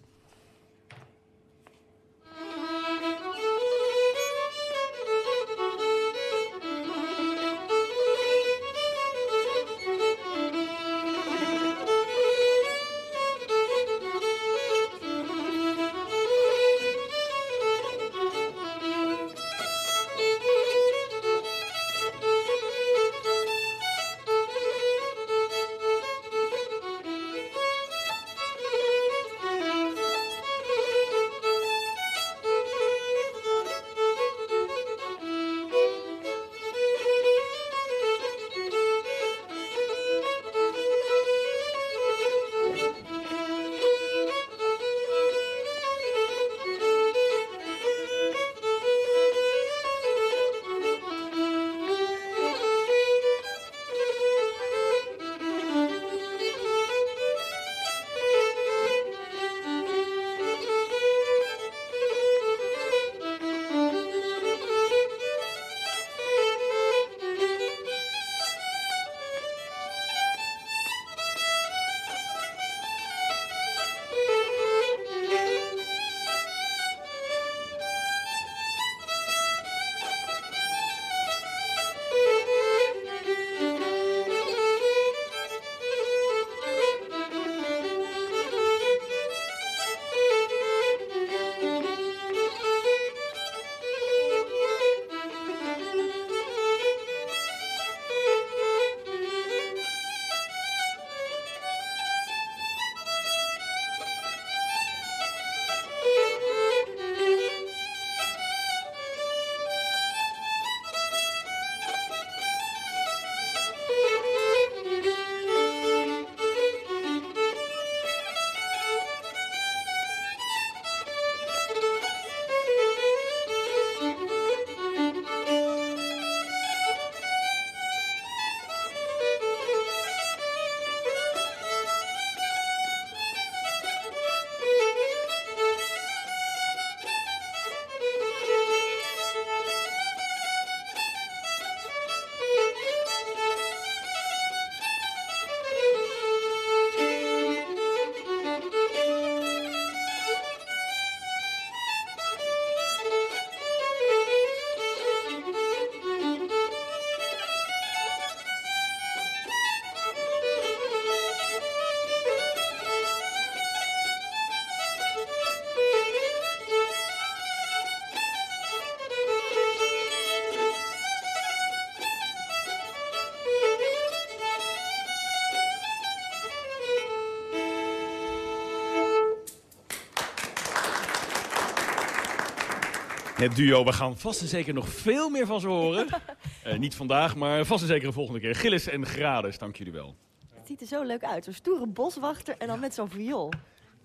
Het duo, we gaan vast en zeker nog veel meer van ze horen. Eh, niet vandaag, maar vast en zeker de volgende keer. Gillis en Grades, dank jullie wel. Het ziet er zo leuk uit. Zo'n stoere boswachter en dan met zo'n viool.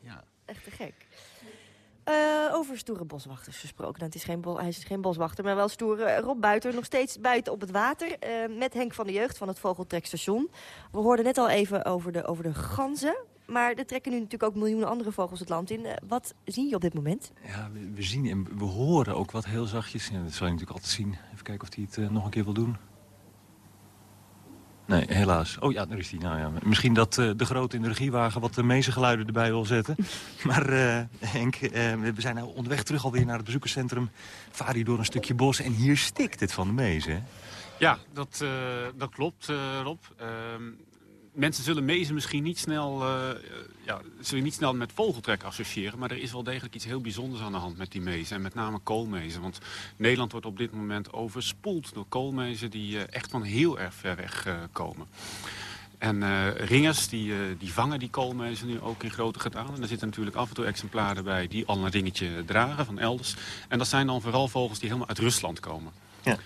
Ja. Echt te gek. Eh, over stoere boswachters gesproken. Nou, het is geen bo- hij is geen boswachter, maar wel stoere. Eh, Rob Buiter, nog steeds buiten op het water. eh, met Henk van de Jeugd van het Vogeltrekstation. We hoorden net al even over de, over de ganzen. Maar er trekken nu natuurlijk ook miljoenen andere vogels het land in. Eh, wat zie je op dit moment? Ja, we, we zien en we horen ook wat heel zachtjes. Ja, dat zal je natuurlijk altijd zien. Even kijken of hij het eh, nog een keer wil doen. Nee, helaas. Oh ja, daar is hij. Nou ja, misschien dat eh, de grote energiewagen wat de meeste geluiden erbij wil zetten. Maar eh, Henk, we zijn nou onderweg terug alweer naar het bezoekerscentrum. Vaar hier door een stukje bos en hier stikt het van de mezen. hè? Ja, dat, eh, dat klopt, eh, Rob. Mensen zullen mezen misschien niet snel, eh, eh, ja, zullen niet snel met vogeltrek associëren. Maar er is wel degelijk iets heel bijzonders aan de hand met die mezen. En met name koolmezen. Want Nederland wordt op dit moment overspoeld door koolmezen die eh, echt van heel erg ver weg komen. En ringers die, die vangen die koolmezen nu ook in grote getalen. En er zitten natuurlijk af en toe exemplaren bij die al een ringetje dragen van elders. En dat zijn dan vooral vogels die helemaal uit Rusland komen. Ja.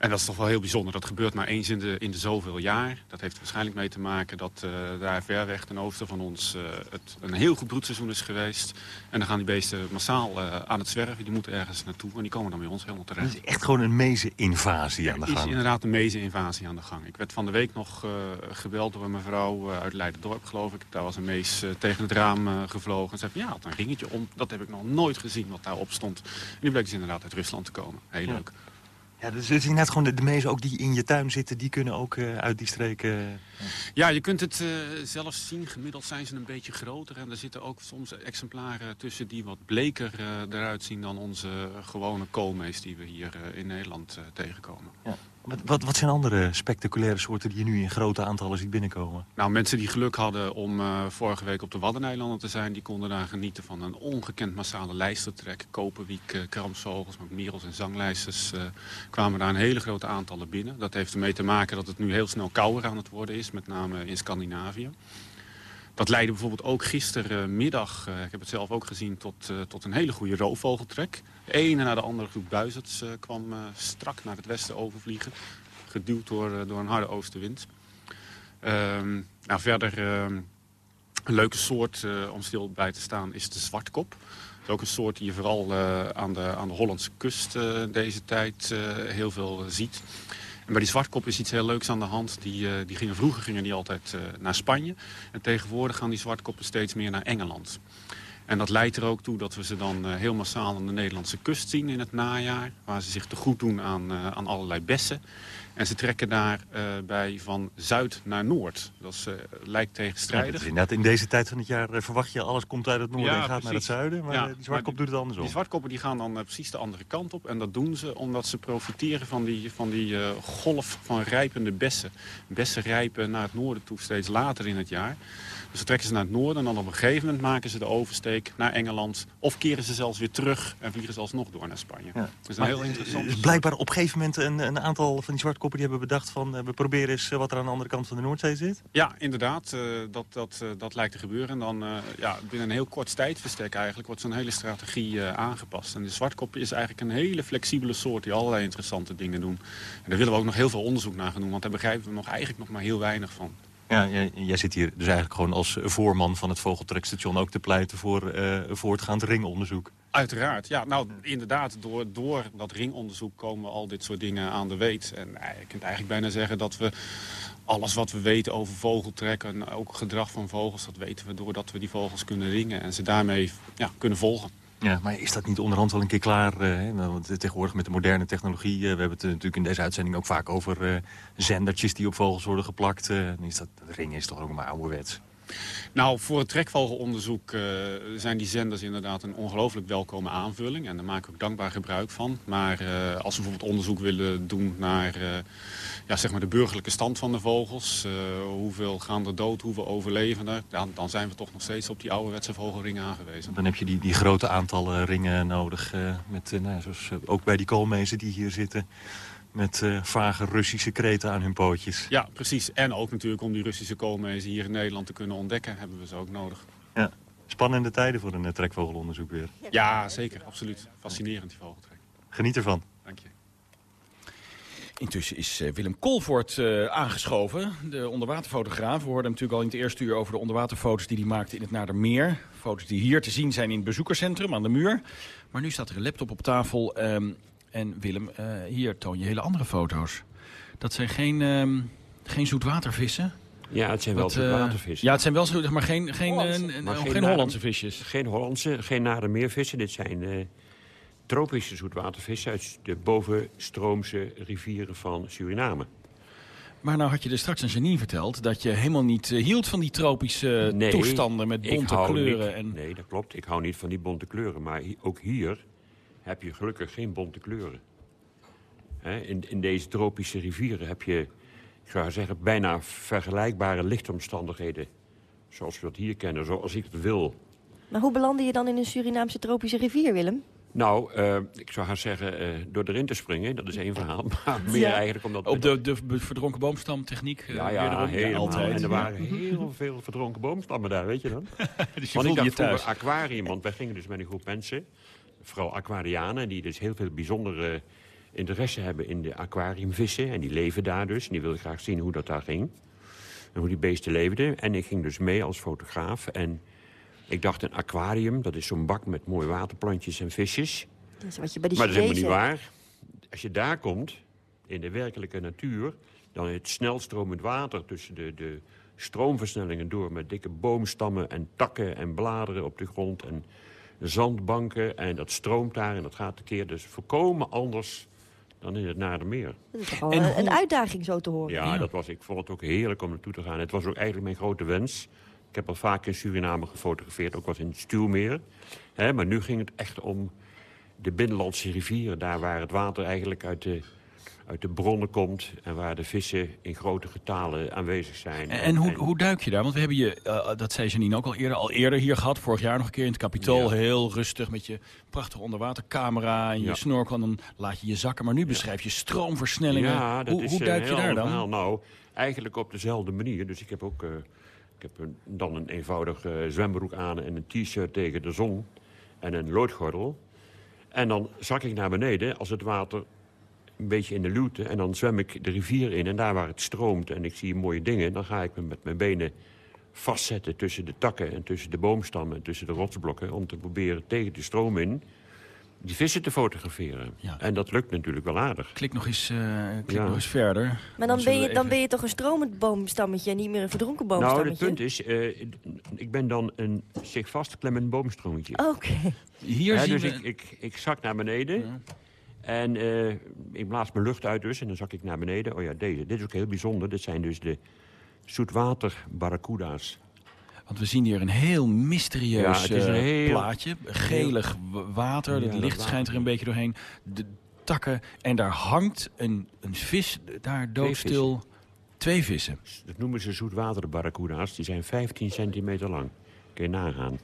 En dat is toch wel heel bijzonder. Dat gebeurt maar eens in de, in de zoveel jaar. Dat heeft waarschijnlijk mee te maken dat eh, daar ver weg ten oosten van ons eh, het een heel goed broedseizoen is geweest. En dan gaan die beesten massaal eh, aan het zwerven. Die moeten ergens naartoe en die komen dan bij ons helemaal terecht. Het is echt gewoon een mezeninvasie aan de Er is gang. inderdaad een meesinvasie aan de gang. Ik werd van de week nog gebeld door een mevrouw uit Leiderdorp, geloof ik. Daar was een mees tegen het raam gevlogen. En zei van, ja, had een ringetje om. Dat heb ik nog nooit gezien wat daarop stond. En die bleek dus inderdaad uit Rusland te komen. Heel Ja. leuk. Ja, dus het is net gewoon de, de mezen ook die in je tuin zitten, die kunnen ook eh, uit die streken... eh, Ja, je kunt het eh, zelfs zien. Gemiddeld zijn ze een beetje groter. En er zitten ook soms exemplaren tussen die wat bleker eh, eruit zien... dan onze gewone koolmees die we hier eh, in Nederland eh, tegenkomen. Ja. Wat, wat, wat zijn andere spectaculaire soorten die je nu in grote aantallen ziet binnenkomen? Nou, mensen die geluk hadden om eh, vorige week op de Waddeneilanden te zijn... die konden daar genieten van een ongekend massale lijstertrek. Koperwiek, maar ook merels en zanglijsters... eh, kwamen daar een hele grote aantallen binnen. Dat heeft ermee te maken dat het nu heel snel kouder aan het worden is. Met name in Scandinavië. Dat leidde bijvoorbeeld ook gistermiddag, eh, ik heb het zelf ook gezien... tot, tot een hele goede roofvogeltrek. De ene na de andere groep buizerds eh, kwam eh, strak naar het westen overvliegen. Geduwd door, eh, door een harde oostenwind. Ehm, nou, verder ehm, een leuke soort om stil bij te staan is de zwartkop. Dat is ook een soort die je vooral aan, de, aan de Hollandse kust deze tijd heel veel ziet. En bij die zwartkop is iets heel leuks aan de hand. Die, die gingen, vroeger gingen die altijd naar Spanje. En tegenwoordig gaan die zwartkoppen steeds meer naar Engeland. En dat leidt er ook toe dat we ze dan eh, heel massaal aan de Nederlandse kust zien in het najaar. Waar ze zich te goed doen aan, eh, aan allerlei bessen. En ze trekken daar eh, bij van zuid naar noord. Dat is, eh, lijkt Ja, tegenstrijdig. dat inderdaad, in deze tijd van het jaar eh, verwacht je alles komt uit het noorden Ja, en gaat naar het zuiden. Maar Ja, die zwartkop doet het andersom. Die zwartkoppen die gaan dan precies de andere kant op. En dat doen ze omdat ze profiteren van die, van die golf van rijpende bessen. Bessen rijpen naar het noorden toe steeds later in het jaar. Dus dan trekken ze naar het noorden en dan op een gegeven moment maken ze de oversteek naar Engeland. Of keren ze zelfs weer terug en vliegen ze alsnog door naar Spanje. Ja. Dat is een Maar, heel interessant. is blijkbaar op een gegeven moment een, een aantal van die zwartkoppen die hebben bedacht van eh, we proberen eens eh, wat er aan de andere kant van de Noordzee zit. Ja, inderdaad. eh, dat, dat, dat lijkt te gebeuren. En dan ja, binnen een heel kort tijdverstek eigenlijk wordt zo'n hele strategie aangepast. En de zwartkop is eigenlijk een hele flexibele soort die allerlei interessante dingen doen. En daar willen we ook nog heel veel onderzoek naar gaan doen. Want daar begrijpen we nog eigenlijk nog maar heel weinig van. Ja, jij, zit hier dus eigenlijk gewoon als voorman van het vogeltrekstation ook te pleiten voor eh, voortgaand ringonderzoek. Uiteraard, ja. Nou, inderdaad, door, door dat ringonderzoek komen al dit soort dingen aan de weet. En eh, je kunt eigenlijk bijna zeggen dat we alles wat we weten over vogeltrek... en ook gedrag van vogels, dat weten we doordat we die vogels kunnen ringen... en ze daarmee ja, kunnen volgen. Ja, maar is dat niet onderhand wel een keer klaar? eh, hè? Want tegenwoordig met de moderne technologie... eh, we hebben het eh, natuurlijk in deze uitzending ook vaak over eh, zendertjes die op vogels worden geplakt. eh, is dat, dat ringen is toch ook maar ouderwets. Nou, voor het trekvogelonderzoek eh, zijn die zenders inderdaad een ongelooflijk welkome aanvulling. En daar maken we ook dankbaar gebruik van. Maar eh, als we bijvoorbeeld onderzoek willen doen naar eh, ja, zeg maar de burgerlijke stand van de vogels. hoeveel gaan er dood, hoeveel overleven er. Dan, dan zijn we toch nog steeds op die ouderwetse vogelringen aangewezen. Dan heb je die, die grote aantallen ringen nodig. met, nou, zoals ook bij die koolmezen die hier zitten. Met eh, vage Russische kreten aan hun pootjes. Ja, precies. En ook natuurlijk om die Russische koolmezen hier in Nederland te kunnen ontdekken... hebben we ze ook nodig. Ja. Spannende tijden voor een eh, trekvogelonderzoek weer. Ja, zeker. Absoluut. Fascinerend, die vogeltrek. Geniet ervan. Dank je. Intussen is eh, Willem Kolvoort eh, aangeschoven, de onderwaterfotograaf. We hoorden hem natuurlijk al in het eerste uur over de onderwaterfoto's die hij maakte in het Nadermeer. Foto's die hier te zien zijn in het bezoekerscentrum aan de muur. Maar nu staat er een laptop op tafel. ehm, en Willem, eh, hier toon je hele andere foto's. Dat zijn geen, ehm, geen zoetwatervissen. Ja, het zijn wel eh, zoetwatervissen. ja, het zijn wel zo, maar geen, geen, Hollandse. eh, Maar geen, Hollandse visjes. Geen Hollandse, geen nadermeervissen. Dit zijn tropische zoetwatervissen uit de bovenstroomse rivieren van Suriname. Maar nou had je er straks aan Janine verteld... dat je helemaal niet hield van die tropische Nee, toestanden met bonte kleuren. niet- En... Nee, dat klopt. Ik hou niet van die bonte kleuren. Maar hi- ook hier heb je gelukkig geen bonte kleuren. Hè, in, in deze tropische rivieren heb je, ik zou zeggen, bijna vergelijkbare lichtomstandigheden. Zoals we dat hier kennen, zoals ik het wil. Maar hoe belandde je dan in een Surinaamse tropische rivier, Willem? Nou, eh, ik zou gaan zeggen, eh, door erin te springen, dat is één verhaal. Maar meer Ja. eigenlijk omdat... Op de, verdronken boomstamtechniek? eh, Ja, weer ja, helemaal. altijd. En er waren heel veel verdronken boomstammen daar, weet je dan? Dus je want ik je dacht vroeger thuis. aquarium, want wij gingen dus met een groep mensen... vooral aquarianen, die dus heel veel bijzondere interesse hebben in de aquariumvissen. En die leven daar dus. En die wilden graag zien hoe dat daar ging. En hoe die beesten leefden. En ik ging dus mee als fotograaf. En ik dacht, een aquarium, dat is zo'n bak met mooie waterplantjes en visjes. Dat is wat je bij die Maar dat is helemaal niet waar. Als je daar komt, in de werkelijke natuur... dan het snelstromend water tussen de, de stroomversnellingen door... met dikke boomstammen en takken en bladeren op de grond... en zandbanken en dat stroomt daar en dat gaat een keer. Dus volkomen anders dan in het Nadermeer. Dat is toch wel een, een uitdaging zo te horen. Ja, dat was, ik vond het ook heerlijk om naartoe te gaan. Het was ook eigenlijk mijn grote wens. Ik heb al vaak in Suriname gefotografeerd, ook was in het Stuwmeer. Hè, maar nu ging het echt om de binnenlandse rivieren. Daar waar het water eigenlijk uit de, uit de bronnen komt... en waar de vissen in grote getalen aanwezig zijn. En, en hoe, hoe duik je daar? Want we hebben je, eh, dat zei Janine ook al eerder, al eerder hier gehad. Vorig jaar nog een keer in het Capitool. Heel rustig met je prachtige onderwatercamera en je Ja. snorkel. En dan laat je je zakken. Maar nu beschrijf je stroomversnellingen. Ja, dat hoe, is hoe een duik je daar dan? verhaal. Nou, eigenlijk op dezelfde manier. Dus ik heb ook eh, ik heb een, dan een eenvoudig eh, zwembroek aan en een t-shirt tegen de zon. En een loodgordel. En dan zak ik naar beneden als het water een beetje in de luwte. En dan zwem ik de rivier in. En daar waar het stroomt en ik zie mooie dingen... dan ga ik me met mijn benen vastzetten tussen de takken... en tussen de boomstammen en tussen de rotsblokken... om te proberen tegen de stroom in die vissen te fotograferen. En dat lukt natuurlijk wel aardig. Klik nog eens, eh, klik Ja. nog eens verder. Maar dan ben, je, dan ben je toch een stromend boomstammetje en niet meer een verdronken Nou, boomstammetje? het punt is, eh, ik ben dan een zich vastklemmend boomstroomtje. Oké. Hier zien dus we... ik, ik, ik zak naar beneden. En eh, ik blaas mijn lucht uit dus. En dan zak ik naar beneden. Oh ja, deze. Dit is ook heel bijzonder. Dit zijn dus de zoetwater barracuda's. Want we zien hier een heel mysterieus Ja, het is een eh, heel- plaatje. Gelig water, Ja, het licht water. schijnt er een beetje doorheen. De takken. En daar hangt een, een vis, daar doodstil. Twee vissen. Dat noemen ze zoetwater barracuda's. Die zijn 15 centimeter lang. Kun je nagaan.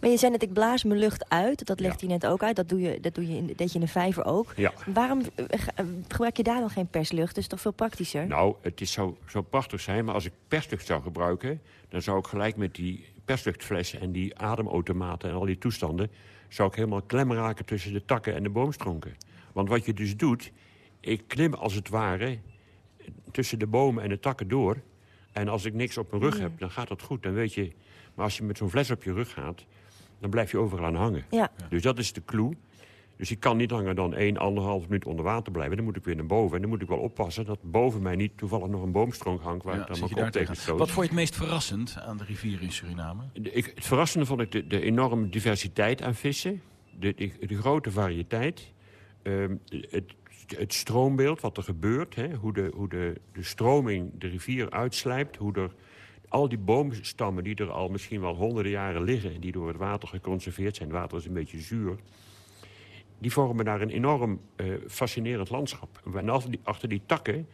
Maar je zei net, ik blaas mijn lucht uit. Dat legt hij net ook uit. Dat doe je, dat doe je in, deed je in de vijver ook. Waarom eh, eh, gebruik je daar dan geen perslucht? Dat is toch veel praktischer? Nou, het is zo, zo prachtig zijn, maar als ik perslucht zou gebruiken... dan zou ik gelijk met die persluchtflessen en die ademautomaten en al die toestanden... zou ik helemaal klem raken tussen de takken en de boomstronken. Want wat je dus doet, ik klim als het ware tussen de bomen en de takken door... en als ik niks op mijn rug heb, dan gaat dat goed, dan weet je... maar als je met zo'n fles op je rug gaat, dan blijf je overal aan hangen. Ja. Dus dat is de clue. Dus ik kan niet langer dan 1, 1,5 minuut onder water blijven. Dan moet ik weer naar boven. En dan moet ik wel oppassen dat boven mij niet toevallig nog een boomstronk hangt... waar Ja, ik dan mijn kop tegen stoot. Wat vond je het meest verrassend aan de rivier in Suriname? De- ik, het verrassende vond ik de, de enorme diversiteit aan vissen. De, de, de grote variëteit. Ehm, het, het stroombeeld, wat er gebeurt. Hè, hoe de, hoe de, de stroming de rivier uitslijpt. Hoe er al die boomstammen die er al misschien wel honderden jaren liggen... die door het water geconserveerd zijn. Het water is een beetje zuur. Die vormen daar een enorm eh, fascinerend landschap. En die, achter die takken...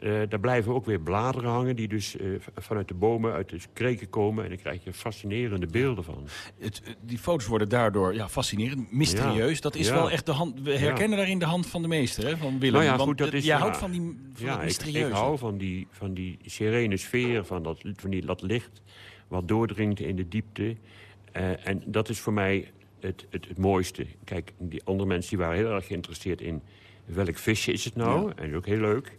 eh, daar blijven ook weer bladeren hangen die dus eh, vanuit de bomen, uit de kreken komen. En dan krijg je fascinerende beelden van. Het, eh, die foto's worden daardoor ja, fascinerend, mysterieus. Ja. Dat is Ja. wel echt de hand. We Ja. herkennen daarin de hand van de meester, hè, van Willem. Nou ja, Want goed, dat is... jij ja, houdt van die van ja, ik, hou van die, van die serene sfeer, van dat, van die, dat licht... wat doordringt in de diepte. En dat is voor mij het, het, het mooiste. Kijk, die andere mensen die waren heel erg geïnteresseerd in... welk visje is het nou? En dat is ook heel leuk.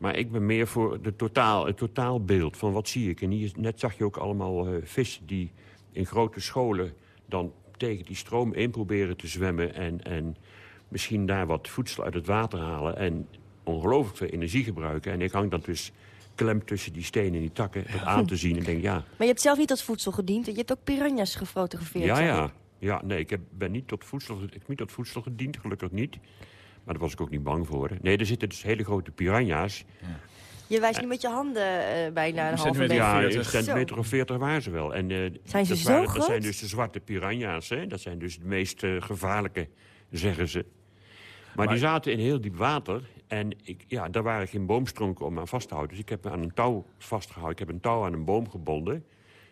Maar ik ben meer voor de totaal, het totaalbeeld van wat zie ik. En hier, net zag je ook allemaal uh, vissen die in grote scholen... dan tegen die stroom in proberen te zwemmen... en, en misschien daar wat voedsel uit het water halen... en ongelooflijk veel energie gebruiken. En ik hang dan dus klem tussen die stenen en die takken dat aan te zien. En denk, ja... Maar je hebt zelf niet als voedsel gediend. Je hebt ook piranha's gefotografeerd. Ja, ja. Ja, nee, ik heb, ben niet tot, voedsel, ik heb niet tot voedsel gediend, gelukkig niet. Maar daar was ik ook niet bang voor. Nee, er zitten dus hele grote piranha's. Ja. Je wijst nu met je handen uh, bijna een halve meter. Ja, een centimeter of veertig waren ze wel. En, uh, zijn ze dat zo waren, groot? Dat zijn dus de zwarte piranha's. Hè? Dat zijn dus de meest uh, gevaarlijke, zeggen ze. Maar, maar, die zaten in heel diep water. En ik, ja, daar waren geen boomstronken om aan vast te houden. Dus ik heb me aan een touw vastgehouden. Ik heb een touw aan een boom gebonden.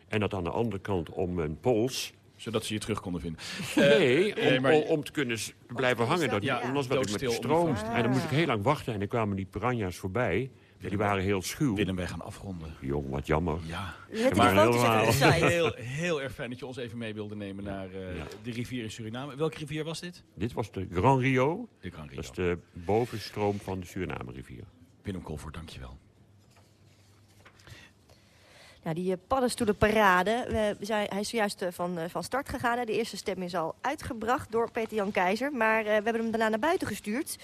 En dat aan de andere kant om mijn pols zodat ze je terug konden vinden. Nee, uh, om, maar... om, te kunnen blijven hangen. Dat, ja, anders werd ik met de stroom. En dan moest ik heel lang wachten. En dan kwamen die piranha's voorbij. Ja, die waren heel schuw. Willem, wij gaan afronden. Jong, wat jammer. Ja. Maar heel, heel, heel erg fijn dat je ons even mee wilde nemen naar uh, ja. de rivier in Suriname. Welke rivier was dit? Dit was de Grand Rio. De Grand Rio. Dat is de bovenstroom van de Suriname-rivier. Willem Kolvoort, dankjewel. Ja, die paddenstoelenparade, we zijn, hij is zojuist van, van start gegaan. De eerste stem is al uitgebracht door Peter-Jan Keizer. Maar uh, we hebben hem daarna naar buiten gestuurd.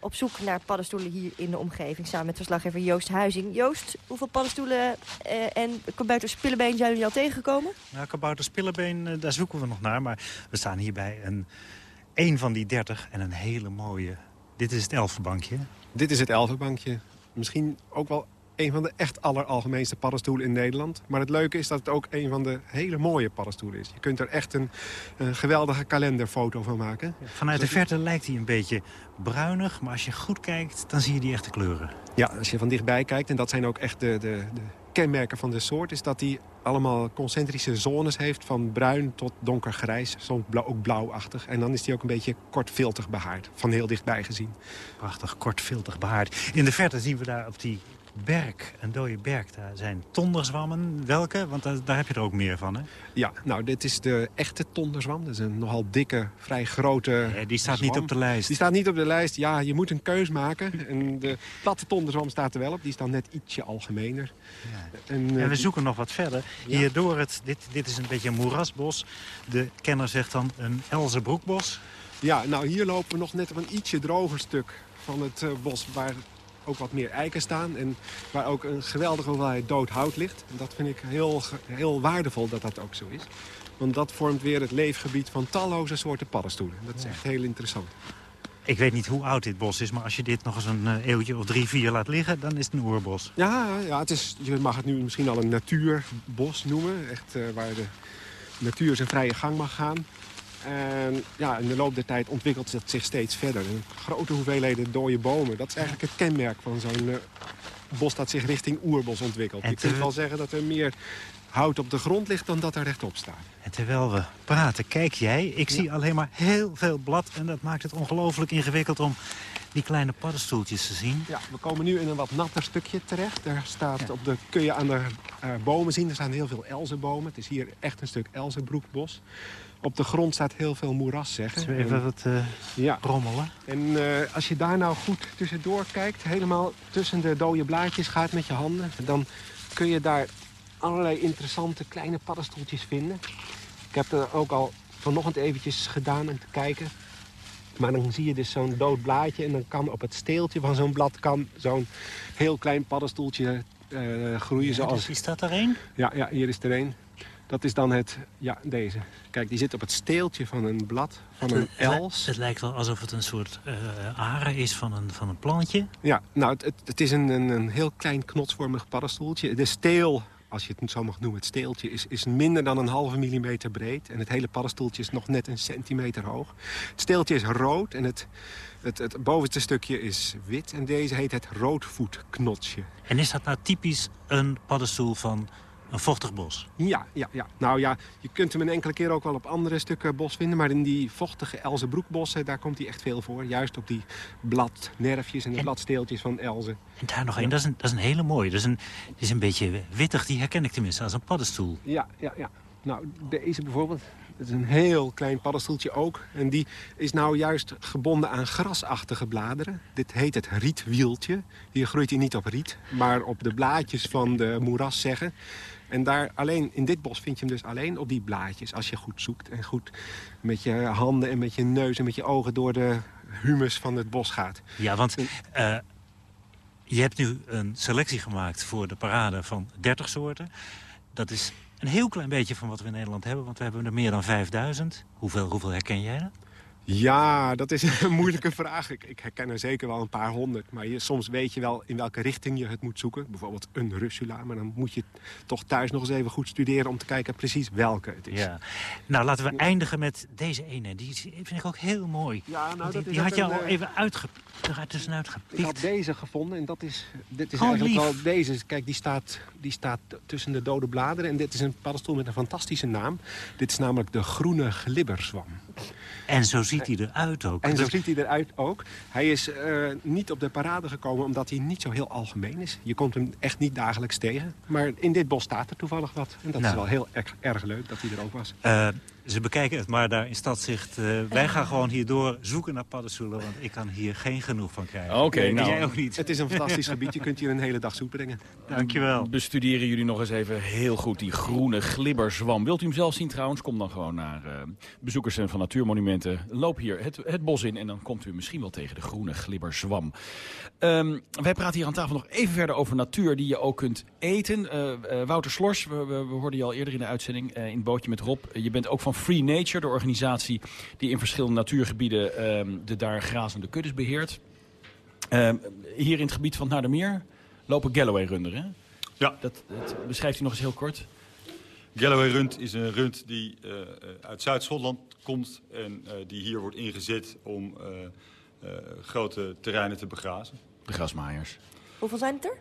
Op zoek naar paddenstoelen hier in de omgeving. Samen met verslaggever Joost Huizing. Joost, hoeveel paddenstoelen uh, en kabouter spillebeen zijn jullie al tegengekomen? Nou, kabouter spillebeen, uh, daar zoeken we nog naar. Maar we staan hier bij een, een van die dertig en een hele mooie... Dit is het elfenbankje. Dit is het elfenbankje. Misschien ook wel een van de echt alleralgemeenste paddenstoelen in Nederland. Maar het leuke is dat het ook een van de hele mooie paddenstoelen is. Je kunt er echt een, een geweldige kalenderfoto van maken. Vanuit de verte lijkt hij een beetje bruinig, maar als je goed kijkt, dan zie je die echte kleuren. Ja, als je van dichtbij kijkt, en dat zijn ook echt de, de, de kenmerken van de soort... is dat hij allemaal concentrische zones heeft van bruin tot donkergrijs. Soms blauw, ook blauwachtig. En dan is hij ook een beetje kortfiltig behaard, van heel dichtbij gezien. Prachtig, kortfiltig behaard. In de verte zien we daar op die berk, een dode berk. Daar zijn tonderzwammen. Welke? Want daar, daar, heb je er ook meer van, hè? Ja, nou, dit is de echte tonderzwam. Dat is een nogal dikke, vrij grote ja, Die staat zwam. niet op de lijst. Die staat niet op de lijst. Ja, je moet een keus maken. En de platte tonderzwam staat er wel op. Die is dan net ietsje algemener. Ja. En, en, we zoeken nog wat verder. Ja. Hierdoor, het, dit, dit is een beetje een moerasbos. De kenner zegt dan een Elzebroekbos. Ja, nou, hier lopen we nog net op een ietsje droger stuk van het uh, bos... waar ook wat meer eiken staan. En waar ook een geweldige hoeveelheid dood hout ligt. En dat vind ik heel, heel waardevol dat dat ook zo is. Want dat vormt weer het leefgebied van talloze soorten paddenstoelen. Dat is echt heel interessant. Ik weet niet hoe oud dit bos is, maar als je dit nog eens een uh, eeuwtje of drie, vier laat liggen, dan is het een oerbos. Ja, ja het is, je mag het nu misschien al een natuurbos noemen. Echt uh, waar de natuur zijn vrije gang mag gaan. En ja, in de loop der tijd ontwikkelt het zich steeds verder. En grote hoeveelheden dode bomen, dat is eigenlijk het kenmerk van zo'n uh, bos dat zich richting oerbos ontwikkelt. En Je kunt wel zeggen dat er meer hout op de grond ligt dan dat er rechtop staat. En terwijl we praten, kijk jij, ik zie ja. alleen maar heel veel blad. En dat maakt het ongelooflijk ingewikkeld om die kleine paddenstoeltjes te zien. Ja, we komen nu in een wat natter stukje terecht. Daar staat ja. op de, kun je aan de uh, bomen zien, er staan heel veel elzenbomen. Het is hier echt een stuk elzenbroekbos. Op de grond staat heel veel moeras, we even wat uh, ja. rommelen? En uh, als je daar nou goed tussendoor kijkt, helemaal tussen de dode blaadjes gaat met je handen... dan kun je daar allerlei interessante kleine paddenstoeltjes vinden. Ik heb er ook al vanochtend eventjes gedaan om te kijken. Maar dan zie je dus zo'n dood blaadje en dan kan op het steeltje van zo'n blad... kan zo'n heel klein paddenstoeltje uh, groeien. Ja, zoals... dus is dat er één? Ja, ja, hier is er één. Dat is dan het, ja, deze. Kijk, die zit op het steeltje van een blad, van een els. Het, het lijkt wel alsof het een soort uh, are is van een, van een plantje. Ja, nou, het, het, het is een, een, een heel klein knotsvormig paddenstoeltje. De steel, als je het zo mag noemen, het steeltje, is, is minder dan een halve millimeter breed. En het hele paddenstoeltje is nog net een centimeter hoog. Het steeltje is rood en het, het, het bovenste stukje is wit. En deze heet het roodvoetknotsje. En is dat nou typisch een paddenstoel van een vochtig bos? Ja, ja, ja. Nou ja, je kunt hem een enkele keer ook wel op andere stukken bos vinden. Maar in die vochtige Elzenbroekbossen, daar komt hij echt veel voor. Juist op die bladnerfjes en de en, bladsteeltjes van Elzen. En daar nog één, dat, is een, dat is een hele mooie. Dat is een, die is een beetje wittig, die herken ik tenminste als een paddenstoel. Ja, ja, ja. Nou, deze bijvoorbeeld, Het is een heel klein paddenstoeltje ook. En die is nou juist gebonden aan grasachtige bladeren. Dit heet het rietwieltje. Hier groeit hij niet op riet, maar op de blaadjes van de moeraszeggen. En daar alleen, in dit bos vind je hem dus alleen op die blaadjes. Als je goed zoekt en goed met je handen en met je neus en met je ogen door de humus van het bos gaat. Ja, want uh, je hebt nu een selectie gemaakt voor de parade van 30 soorten. Dat is een heel klein beetje van wat we in Nederland hebben, want we hebben er meer dan 5000. Hoeveel, hoeveel herken jij er? Ja, dat is een moeilijke vraag. Ik, ik, herken er zeker wel een paar honderd. Maar je, soms weet je wel in welke richting je het moet zoeken. Bijvoorbeeld een Russula. Maar dan moet je toch thuis nog eens even goed studeren... om te kijken precies welke het is. Ja. Nou, laten we eindigen met deze ene. Die vind ik ook heel mooi. Ja, nou, dat die, had je al een, even uitge, tussenuit gepikt. Ik had deze gevonden en dat is, dit is Oh, eigenlijk wel deze. Kijk, die staat, die staat tussen de dode bladeren. En dit is een paddenstoel met een fantastische naam. Dit is namelijk de groene glibberzwam. En zo ziet hij eruit ook. En zo ziet hij eruit ook. Hij is eh, niet op de parade gekomen omdat hij niet zo heel algemeen is. Je komt hem echt niet dagelijks tegen. Maar in dit bos staat er toevallig wat. En dat Nou. is wel heel erg, erg leuk dat hij er ook was. Eh, ze bekijken het maar daar in Stadzicht. Eh, wij gaan gewoon hierdoor zoeken naar paddenstoelen... want ik kan hier geen genoeg van krijgen. Oké, Nee, nou. Jij ook niet. Het is een fantastisch gebied. Je kunt hier een hele dag zoek brengen. Dankjewel. Bestuderen jullie nog eens even heel goed die groene glibberzwam. Wilt u hem zelf zien trouwens? Kom dan gewoon naar eh bezoekerscentrum van Natuurmonumenten. Loop hier het, het bos in en dan komt u misschien wel tegen de groene glibberzwam. Ehm, wij praten hier aan tafel nog even verder over natuur die je ook kunt eten. Eh, eh, Wouter Slors, we, we, we hoorden je al eerder in de uitzending eh, in het bootje met Rob. Je bent ook van Free Nature, de organisatie die in verschillende natuurgebieden ehm, de daar grazende kuddes beheert. Ehm, hier in het gebied van het Naardermeer lopen Galloway-runderen. Ja. Dat, dat beschrijft u nog eens heel kort. Galloway rund is een rund die eh, uit Zuid-Schotland komt en eh, die hier wordt ingezet om eh, eh, grote terreinen te begrazen. De grasmaaiers. Hoeveel zijn het er?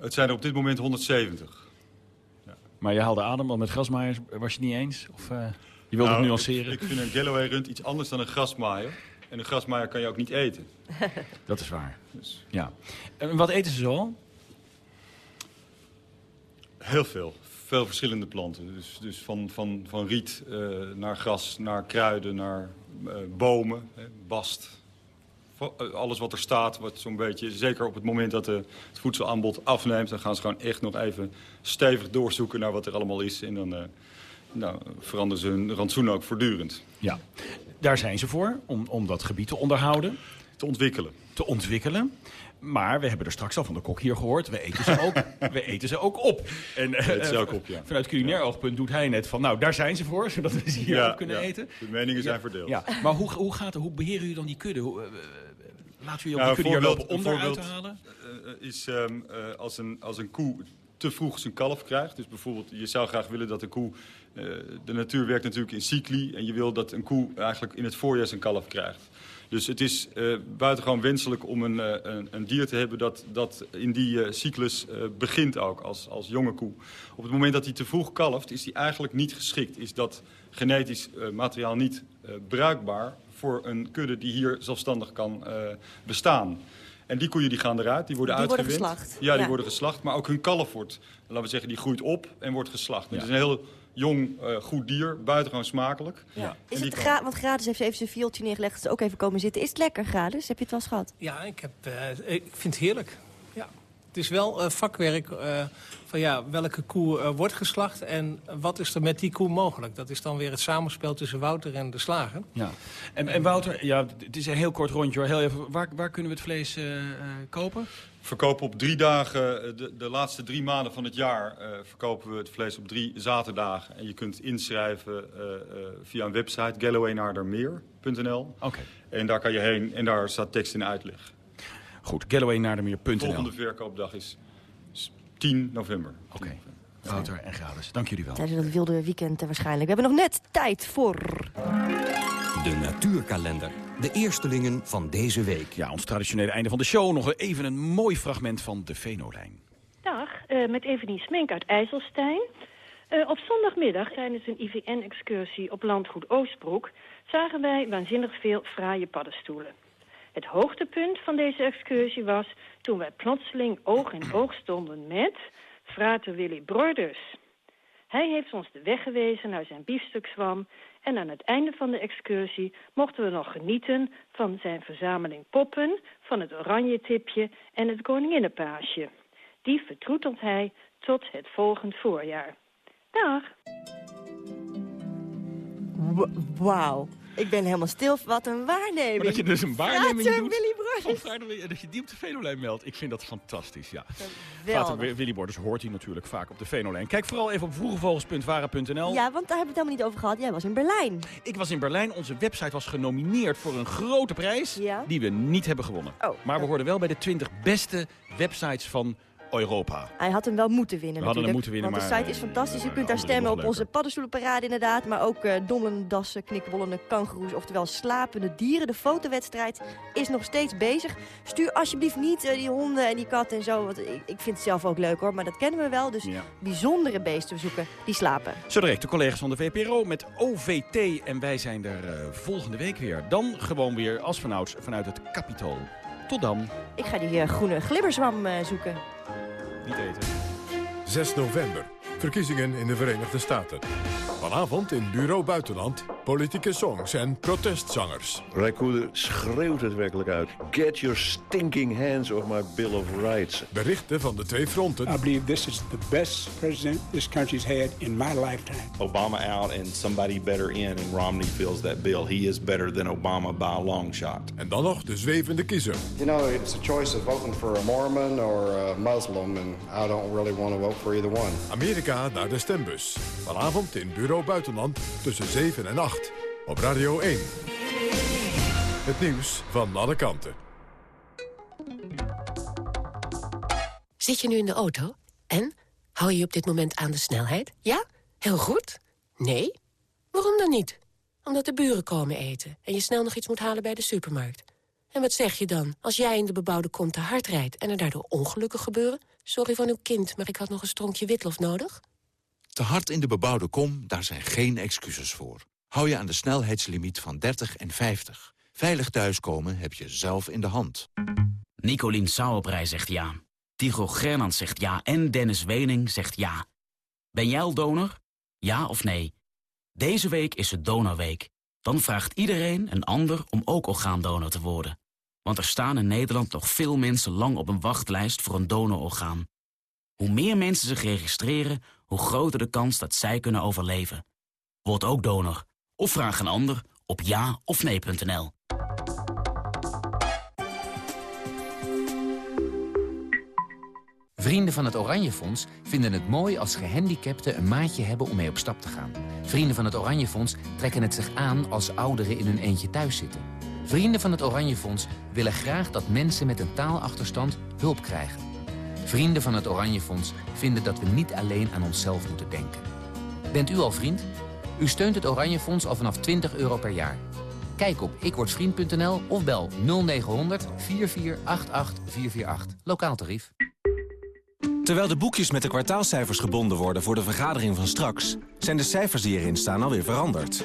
Het zijn er op dit moment 170. Maar je haalde adem, want met grasmaaiers was je het niet eens? Of eh, je wilde Nou, het nuanceren? Ik, ik vind een Galloway rund iets anders dan een grasmaaier. En een grasmaaier kan je ook niet eten. Dat is waar. Dus Ja. En wat eten ze zo? heel veel. Veel verschillende planten. Dus, dus van, van, van riet eh, naar gras, naar kruiden, naar eh, bomen, hè, bast. Eh, Alles wat er staat, wat zo'n beetje... Zeker op het moment dat eh, het voedselaanbod afneemt... dan gaan ze gewoon echt nog even stevig doorzoeken naar wat er allemaal is. En dan nou, veranderen ze hun rantsoen ook voortdurend. Ja. Daar zijn ze voor, om, om dat gebied te onderhouden. Te ontwikkelen. Te ontwikkelen. Maar we hebben er straks al van de kok hier gehoord. We eten ze ook, we eten ze ook op. En, eh, We eten ze ook op, ja. Vanuit culinair oogpunt doet hij net van... nou, daar zijn ze voor, zodat we ze hier Ja, ook kunnen ja. eten. De meningen zijn verdeeld. Ja. Maar hoe, hoe, gaat hoe beheren jullie dan die kudde? Hoe, eh, eh, laten we je op Nou, die kudde hier lopen om eruit te halen? eh, is ehm, eh, als, een, als een koe te vroeg zijn kalf krijgt. Dus bijvoorbeeld, je zou graag willen dat een koe... eh, de natuur werkt natuurlijk in cycli. En je wil dat een koe eigenlijk in het voorjaar zijn kalf krijgt. Dus het is eh, buitengewoon wenselijk om een, eh, een, een dier te hebben dat, dat in die eh, cyclus eh, begint ook als, als jonge koe. Op het moment dat hij te vroeg kalft, is hij eigenlijk niet geschikt. Is dat genetisch eh, materiaal niet eh, bruikbaar voor een kudde die hier zelfstandig kan eh, bestaan. En die koeien die gaan eruit, die worden Die worden uitgewend. geslacht, Ja, die ja. worden geslacht. Maar ook hun kalf wordt, laten we zeggen, die groeit op en wordt geslacht. Ja. Het is een heel jong, eh, goed dier, buitengewoon smakelijk. Ja. Is het kan- want Grades heeft even zijn viooltje neergelegd. Dat ze ook even komen zitten. Is het lekker, Grades? Heb je het wel eens gehad? Ja, ik, heb, eh, ik vind het heerlijk. Ja. Het is wel eh, vakwerk eh, van ja, welke koe wordt geslacht en wat is er met die koe mogelijk. Dat is dan weer het samenspel tussen Wouter en de slager. Ja. En, en Wouter, ja, het is een heel kort rondje hoor. Heel even, waar, waar kunnen we het vlees eh, eh, kopen? Verkopen op drie dagen, eh, de, de laatste drie maanden van het jaar, eh, verkopen we het vlees op drie zaterdagen. En je kunt inschrijven eh, eh, via een website, gallowaynaardermeer.nl. Oké. En daar kan je heen en daar staat tekst in uitleg. Goed, gallowaynaardermeer.nl. Volgende verkoopdag is s- 10 november. Oké. Wouter en Grades, dank jullie wel. Tijdens dat wilde weekend waarschijnlijk. We hebben nog net tijd voor... De natuurkalender. De eerstelingen van deze week. Ja, ons traditionele einde van de show. Nog even een mooi fragment van de Venolijn. Dag, eh, met Evenie Smink uit IJsselstein. Eh, op zondagmiddag tijdens een IVN-excursie op landgoed Oostbroek... zagen wij waanzinnig veel fraaie paddenstoelen. Het hoogtepunt van deze excursie was toen wij plotseling oog in oog stonden met... frater Willy Broiders. Hij heeft ons de weg gewezen naar zijn biefstukzwam... En aan het einde van de excursie mochten we nog genieten van zijn verzameling poppen, van het oranje tipje en het koninginnenpaasje. Die vertroetelt hij tot het volgend voorjaar. Dag! Wauw. Ik ben helemaal stil. Wat een waarneming. Maar dat je dus een waarneming Frater doet. Willy Borders. Dat je die op de Venolijn meldt. Ik vind dat fantastisch, ja. Willy Borders hoort hij natuurlijk vaak op de Venolijn. Kijk vooral even op vroegevogels.vara.nl. Ja, want daar hebben we het helemaal niet over gehad. Jij was in Berlijn. Ik was in Berlijn. Onze website was genomineerd voor een grote prijs. Die we niet hebben gewonnen. Oh. maar we hoorden wel bij de 20 beste websites van Europa. Hij had hem wel moeten winnen We hem natuurlijk. moeten winnen, Want de maar, site is fantastisch. U eh, kunt daar stemmen op onze paddenstoelenparade inderdaad. Maar ook eh dommelende dassen, knikkenbollende kangoeroes. Oftewel slapende dieren. De fotowedstrijd is nog steeds bezig. Stuur alsjeblieft niet eh, die honden en die katten en zo. Want ik, ik vind het zelf ook leuk hoor. Maar dat kennen we wel. Dus Ja. bijzondere beesten zoeken die slapen. Zo direct de collega's van de VPRO met OVT. En wij zijn er eh, volgende week weer. Dan gewoon weer als vanouds vanuit het Capitool. Tot dan. Ik ga die eh, groene glibberzwam eh, zoeken. Niet eten. 6 november. Verkiezingen in de Verenigde Staten. Vanavond in Bureau Buitenland. Politieke songs en protestzangers. Rijkoeder schreeuwt het werkelijk uit. Get your stinking hands off my Bill of Rights. Berichten van de twee fronten. I believe this is the best president this country's had in my lifetime. Obama out and somebody better in, and Romney fills that bill. He is better than Obama by a long shot. En dan nog de zwevende kiezer. You know, it's a choice of voting for a Mormon or a Muslim, and I don't really want to vote for either one. Amerika naar de stembus. Vanavond in Bureau Buitenland tussen 7 en 8. Op Radio 1. Het nieuws van alle kanten. Zit je nu in de auto? En? Hou je op dit moment aan de snelheid? Ja? Heel goed? Nee? Waarom dan niet? Omdat de buren komen eten en je snel nog iets moet halen bij de supermarkt. En wat zeg je dan als jij in de bebouwde kom te hard rijdt... en er daardoor ongelukken gebeuren? Sorry van uw kind, maar ik had nog een stronkje witlof nodig. Te hard in de bebouwde kom, daar zijn geen excuses voor. Hou je aan de snelheidslimiet van 30 en 50. Veilig thuiskomen heb je zelf in de hand. Nicolien Sauerbrei zegt ja. Tigo Gernand zegt ja. En Dennis Wening zegt ja. Ben jij al donor? Ja of nee? Deze week is het Donorweek. Dan vraagt iedereen een ander om ook orgaandonor te worden. Want er staan in Nederland nog veel mensen lang op een wachtlijst voor een donororgaan. Hoe meer mensen zich registreren, hoe groter de kans dat zij kunnen overleven. Word ook donor. Of vraag een ander op ja of nee.nl. Vrienden van het Oranje Fonds vinden het mooi als gehandicapten een maatje hebben om mee op stap te gaan. Vrienden van het Oranje Fonds trekken het zich aan als ouderen in hun eentje thuis zitten. Vrienden van het Oranje Fonds willen graag dat mensen met een taalachterstand hulp krijgen. Vrienden van het Oranje Fonds vinden dat we niet alleen aan onszelf moeten denken. Bent u al vriend? U steunt het Oranje Fonds al vanaf 20 euro per jaar. Kijk op ikwordvriend.nl of bel 0900 4488 448. Lokaal tarief. Terwijl de boekjes met de kwartaalcijfers gebonden worden voor de vergadering van straks... zijn de cijfers die erin staan alweer veranderd.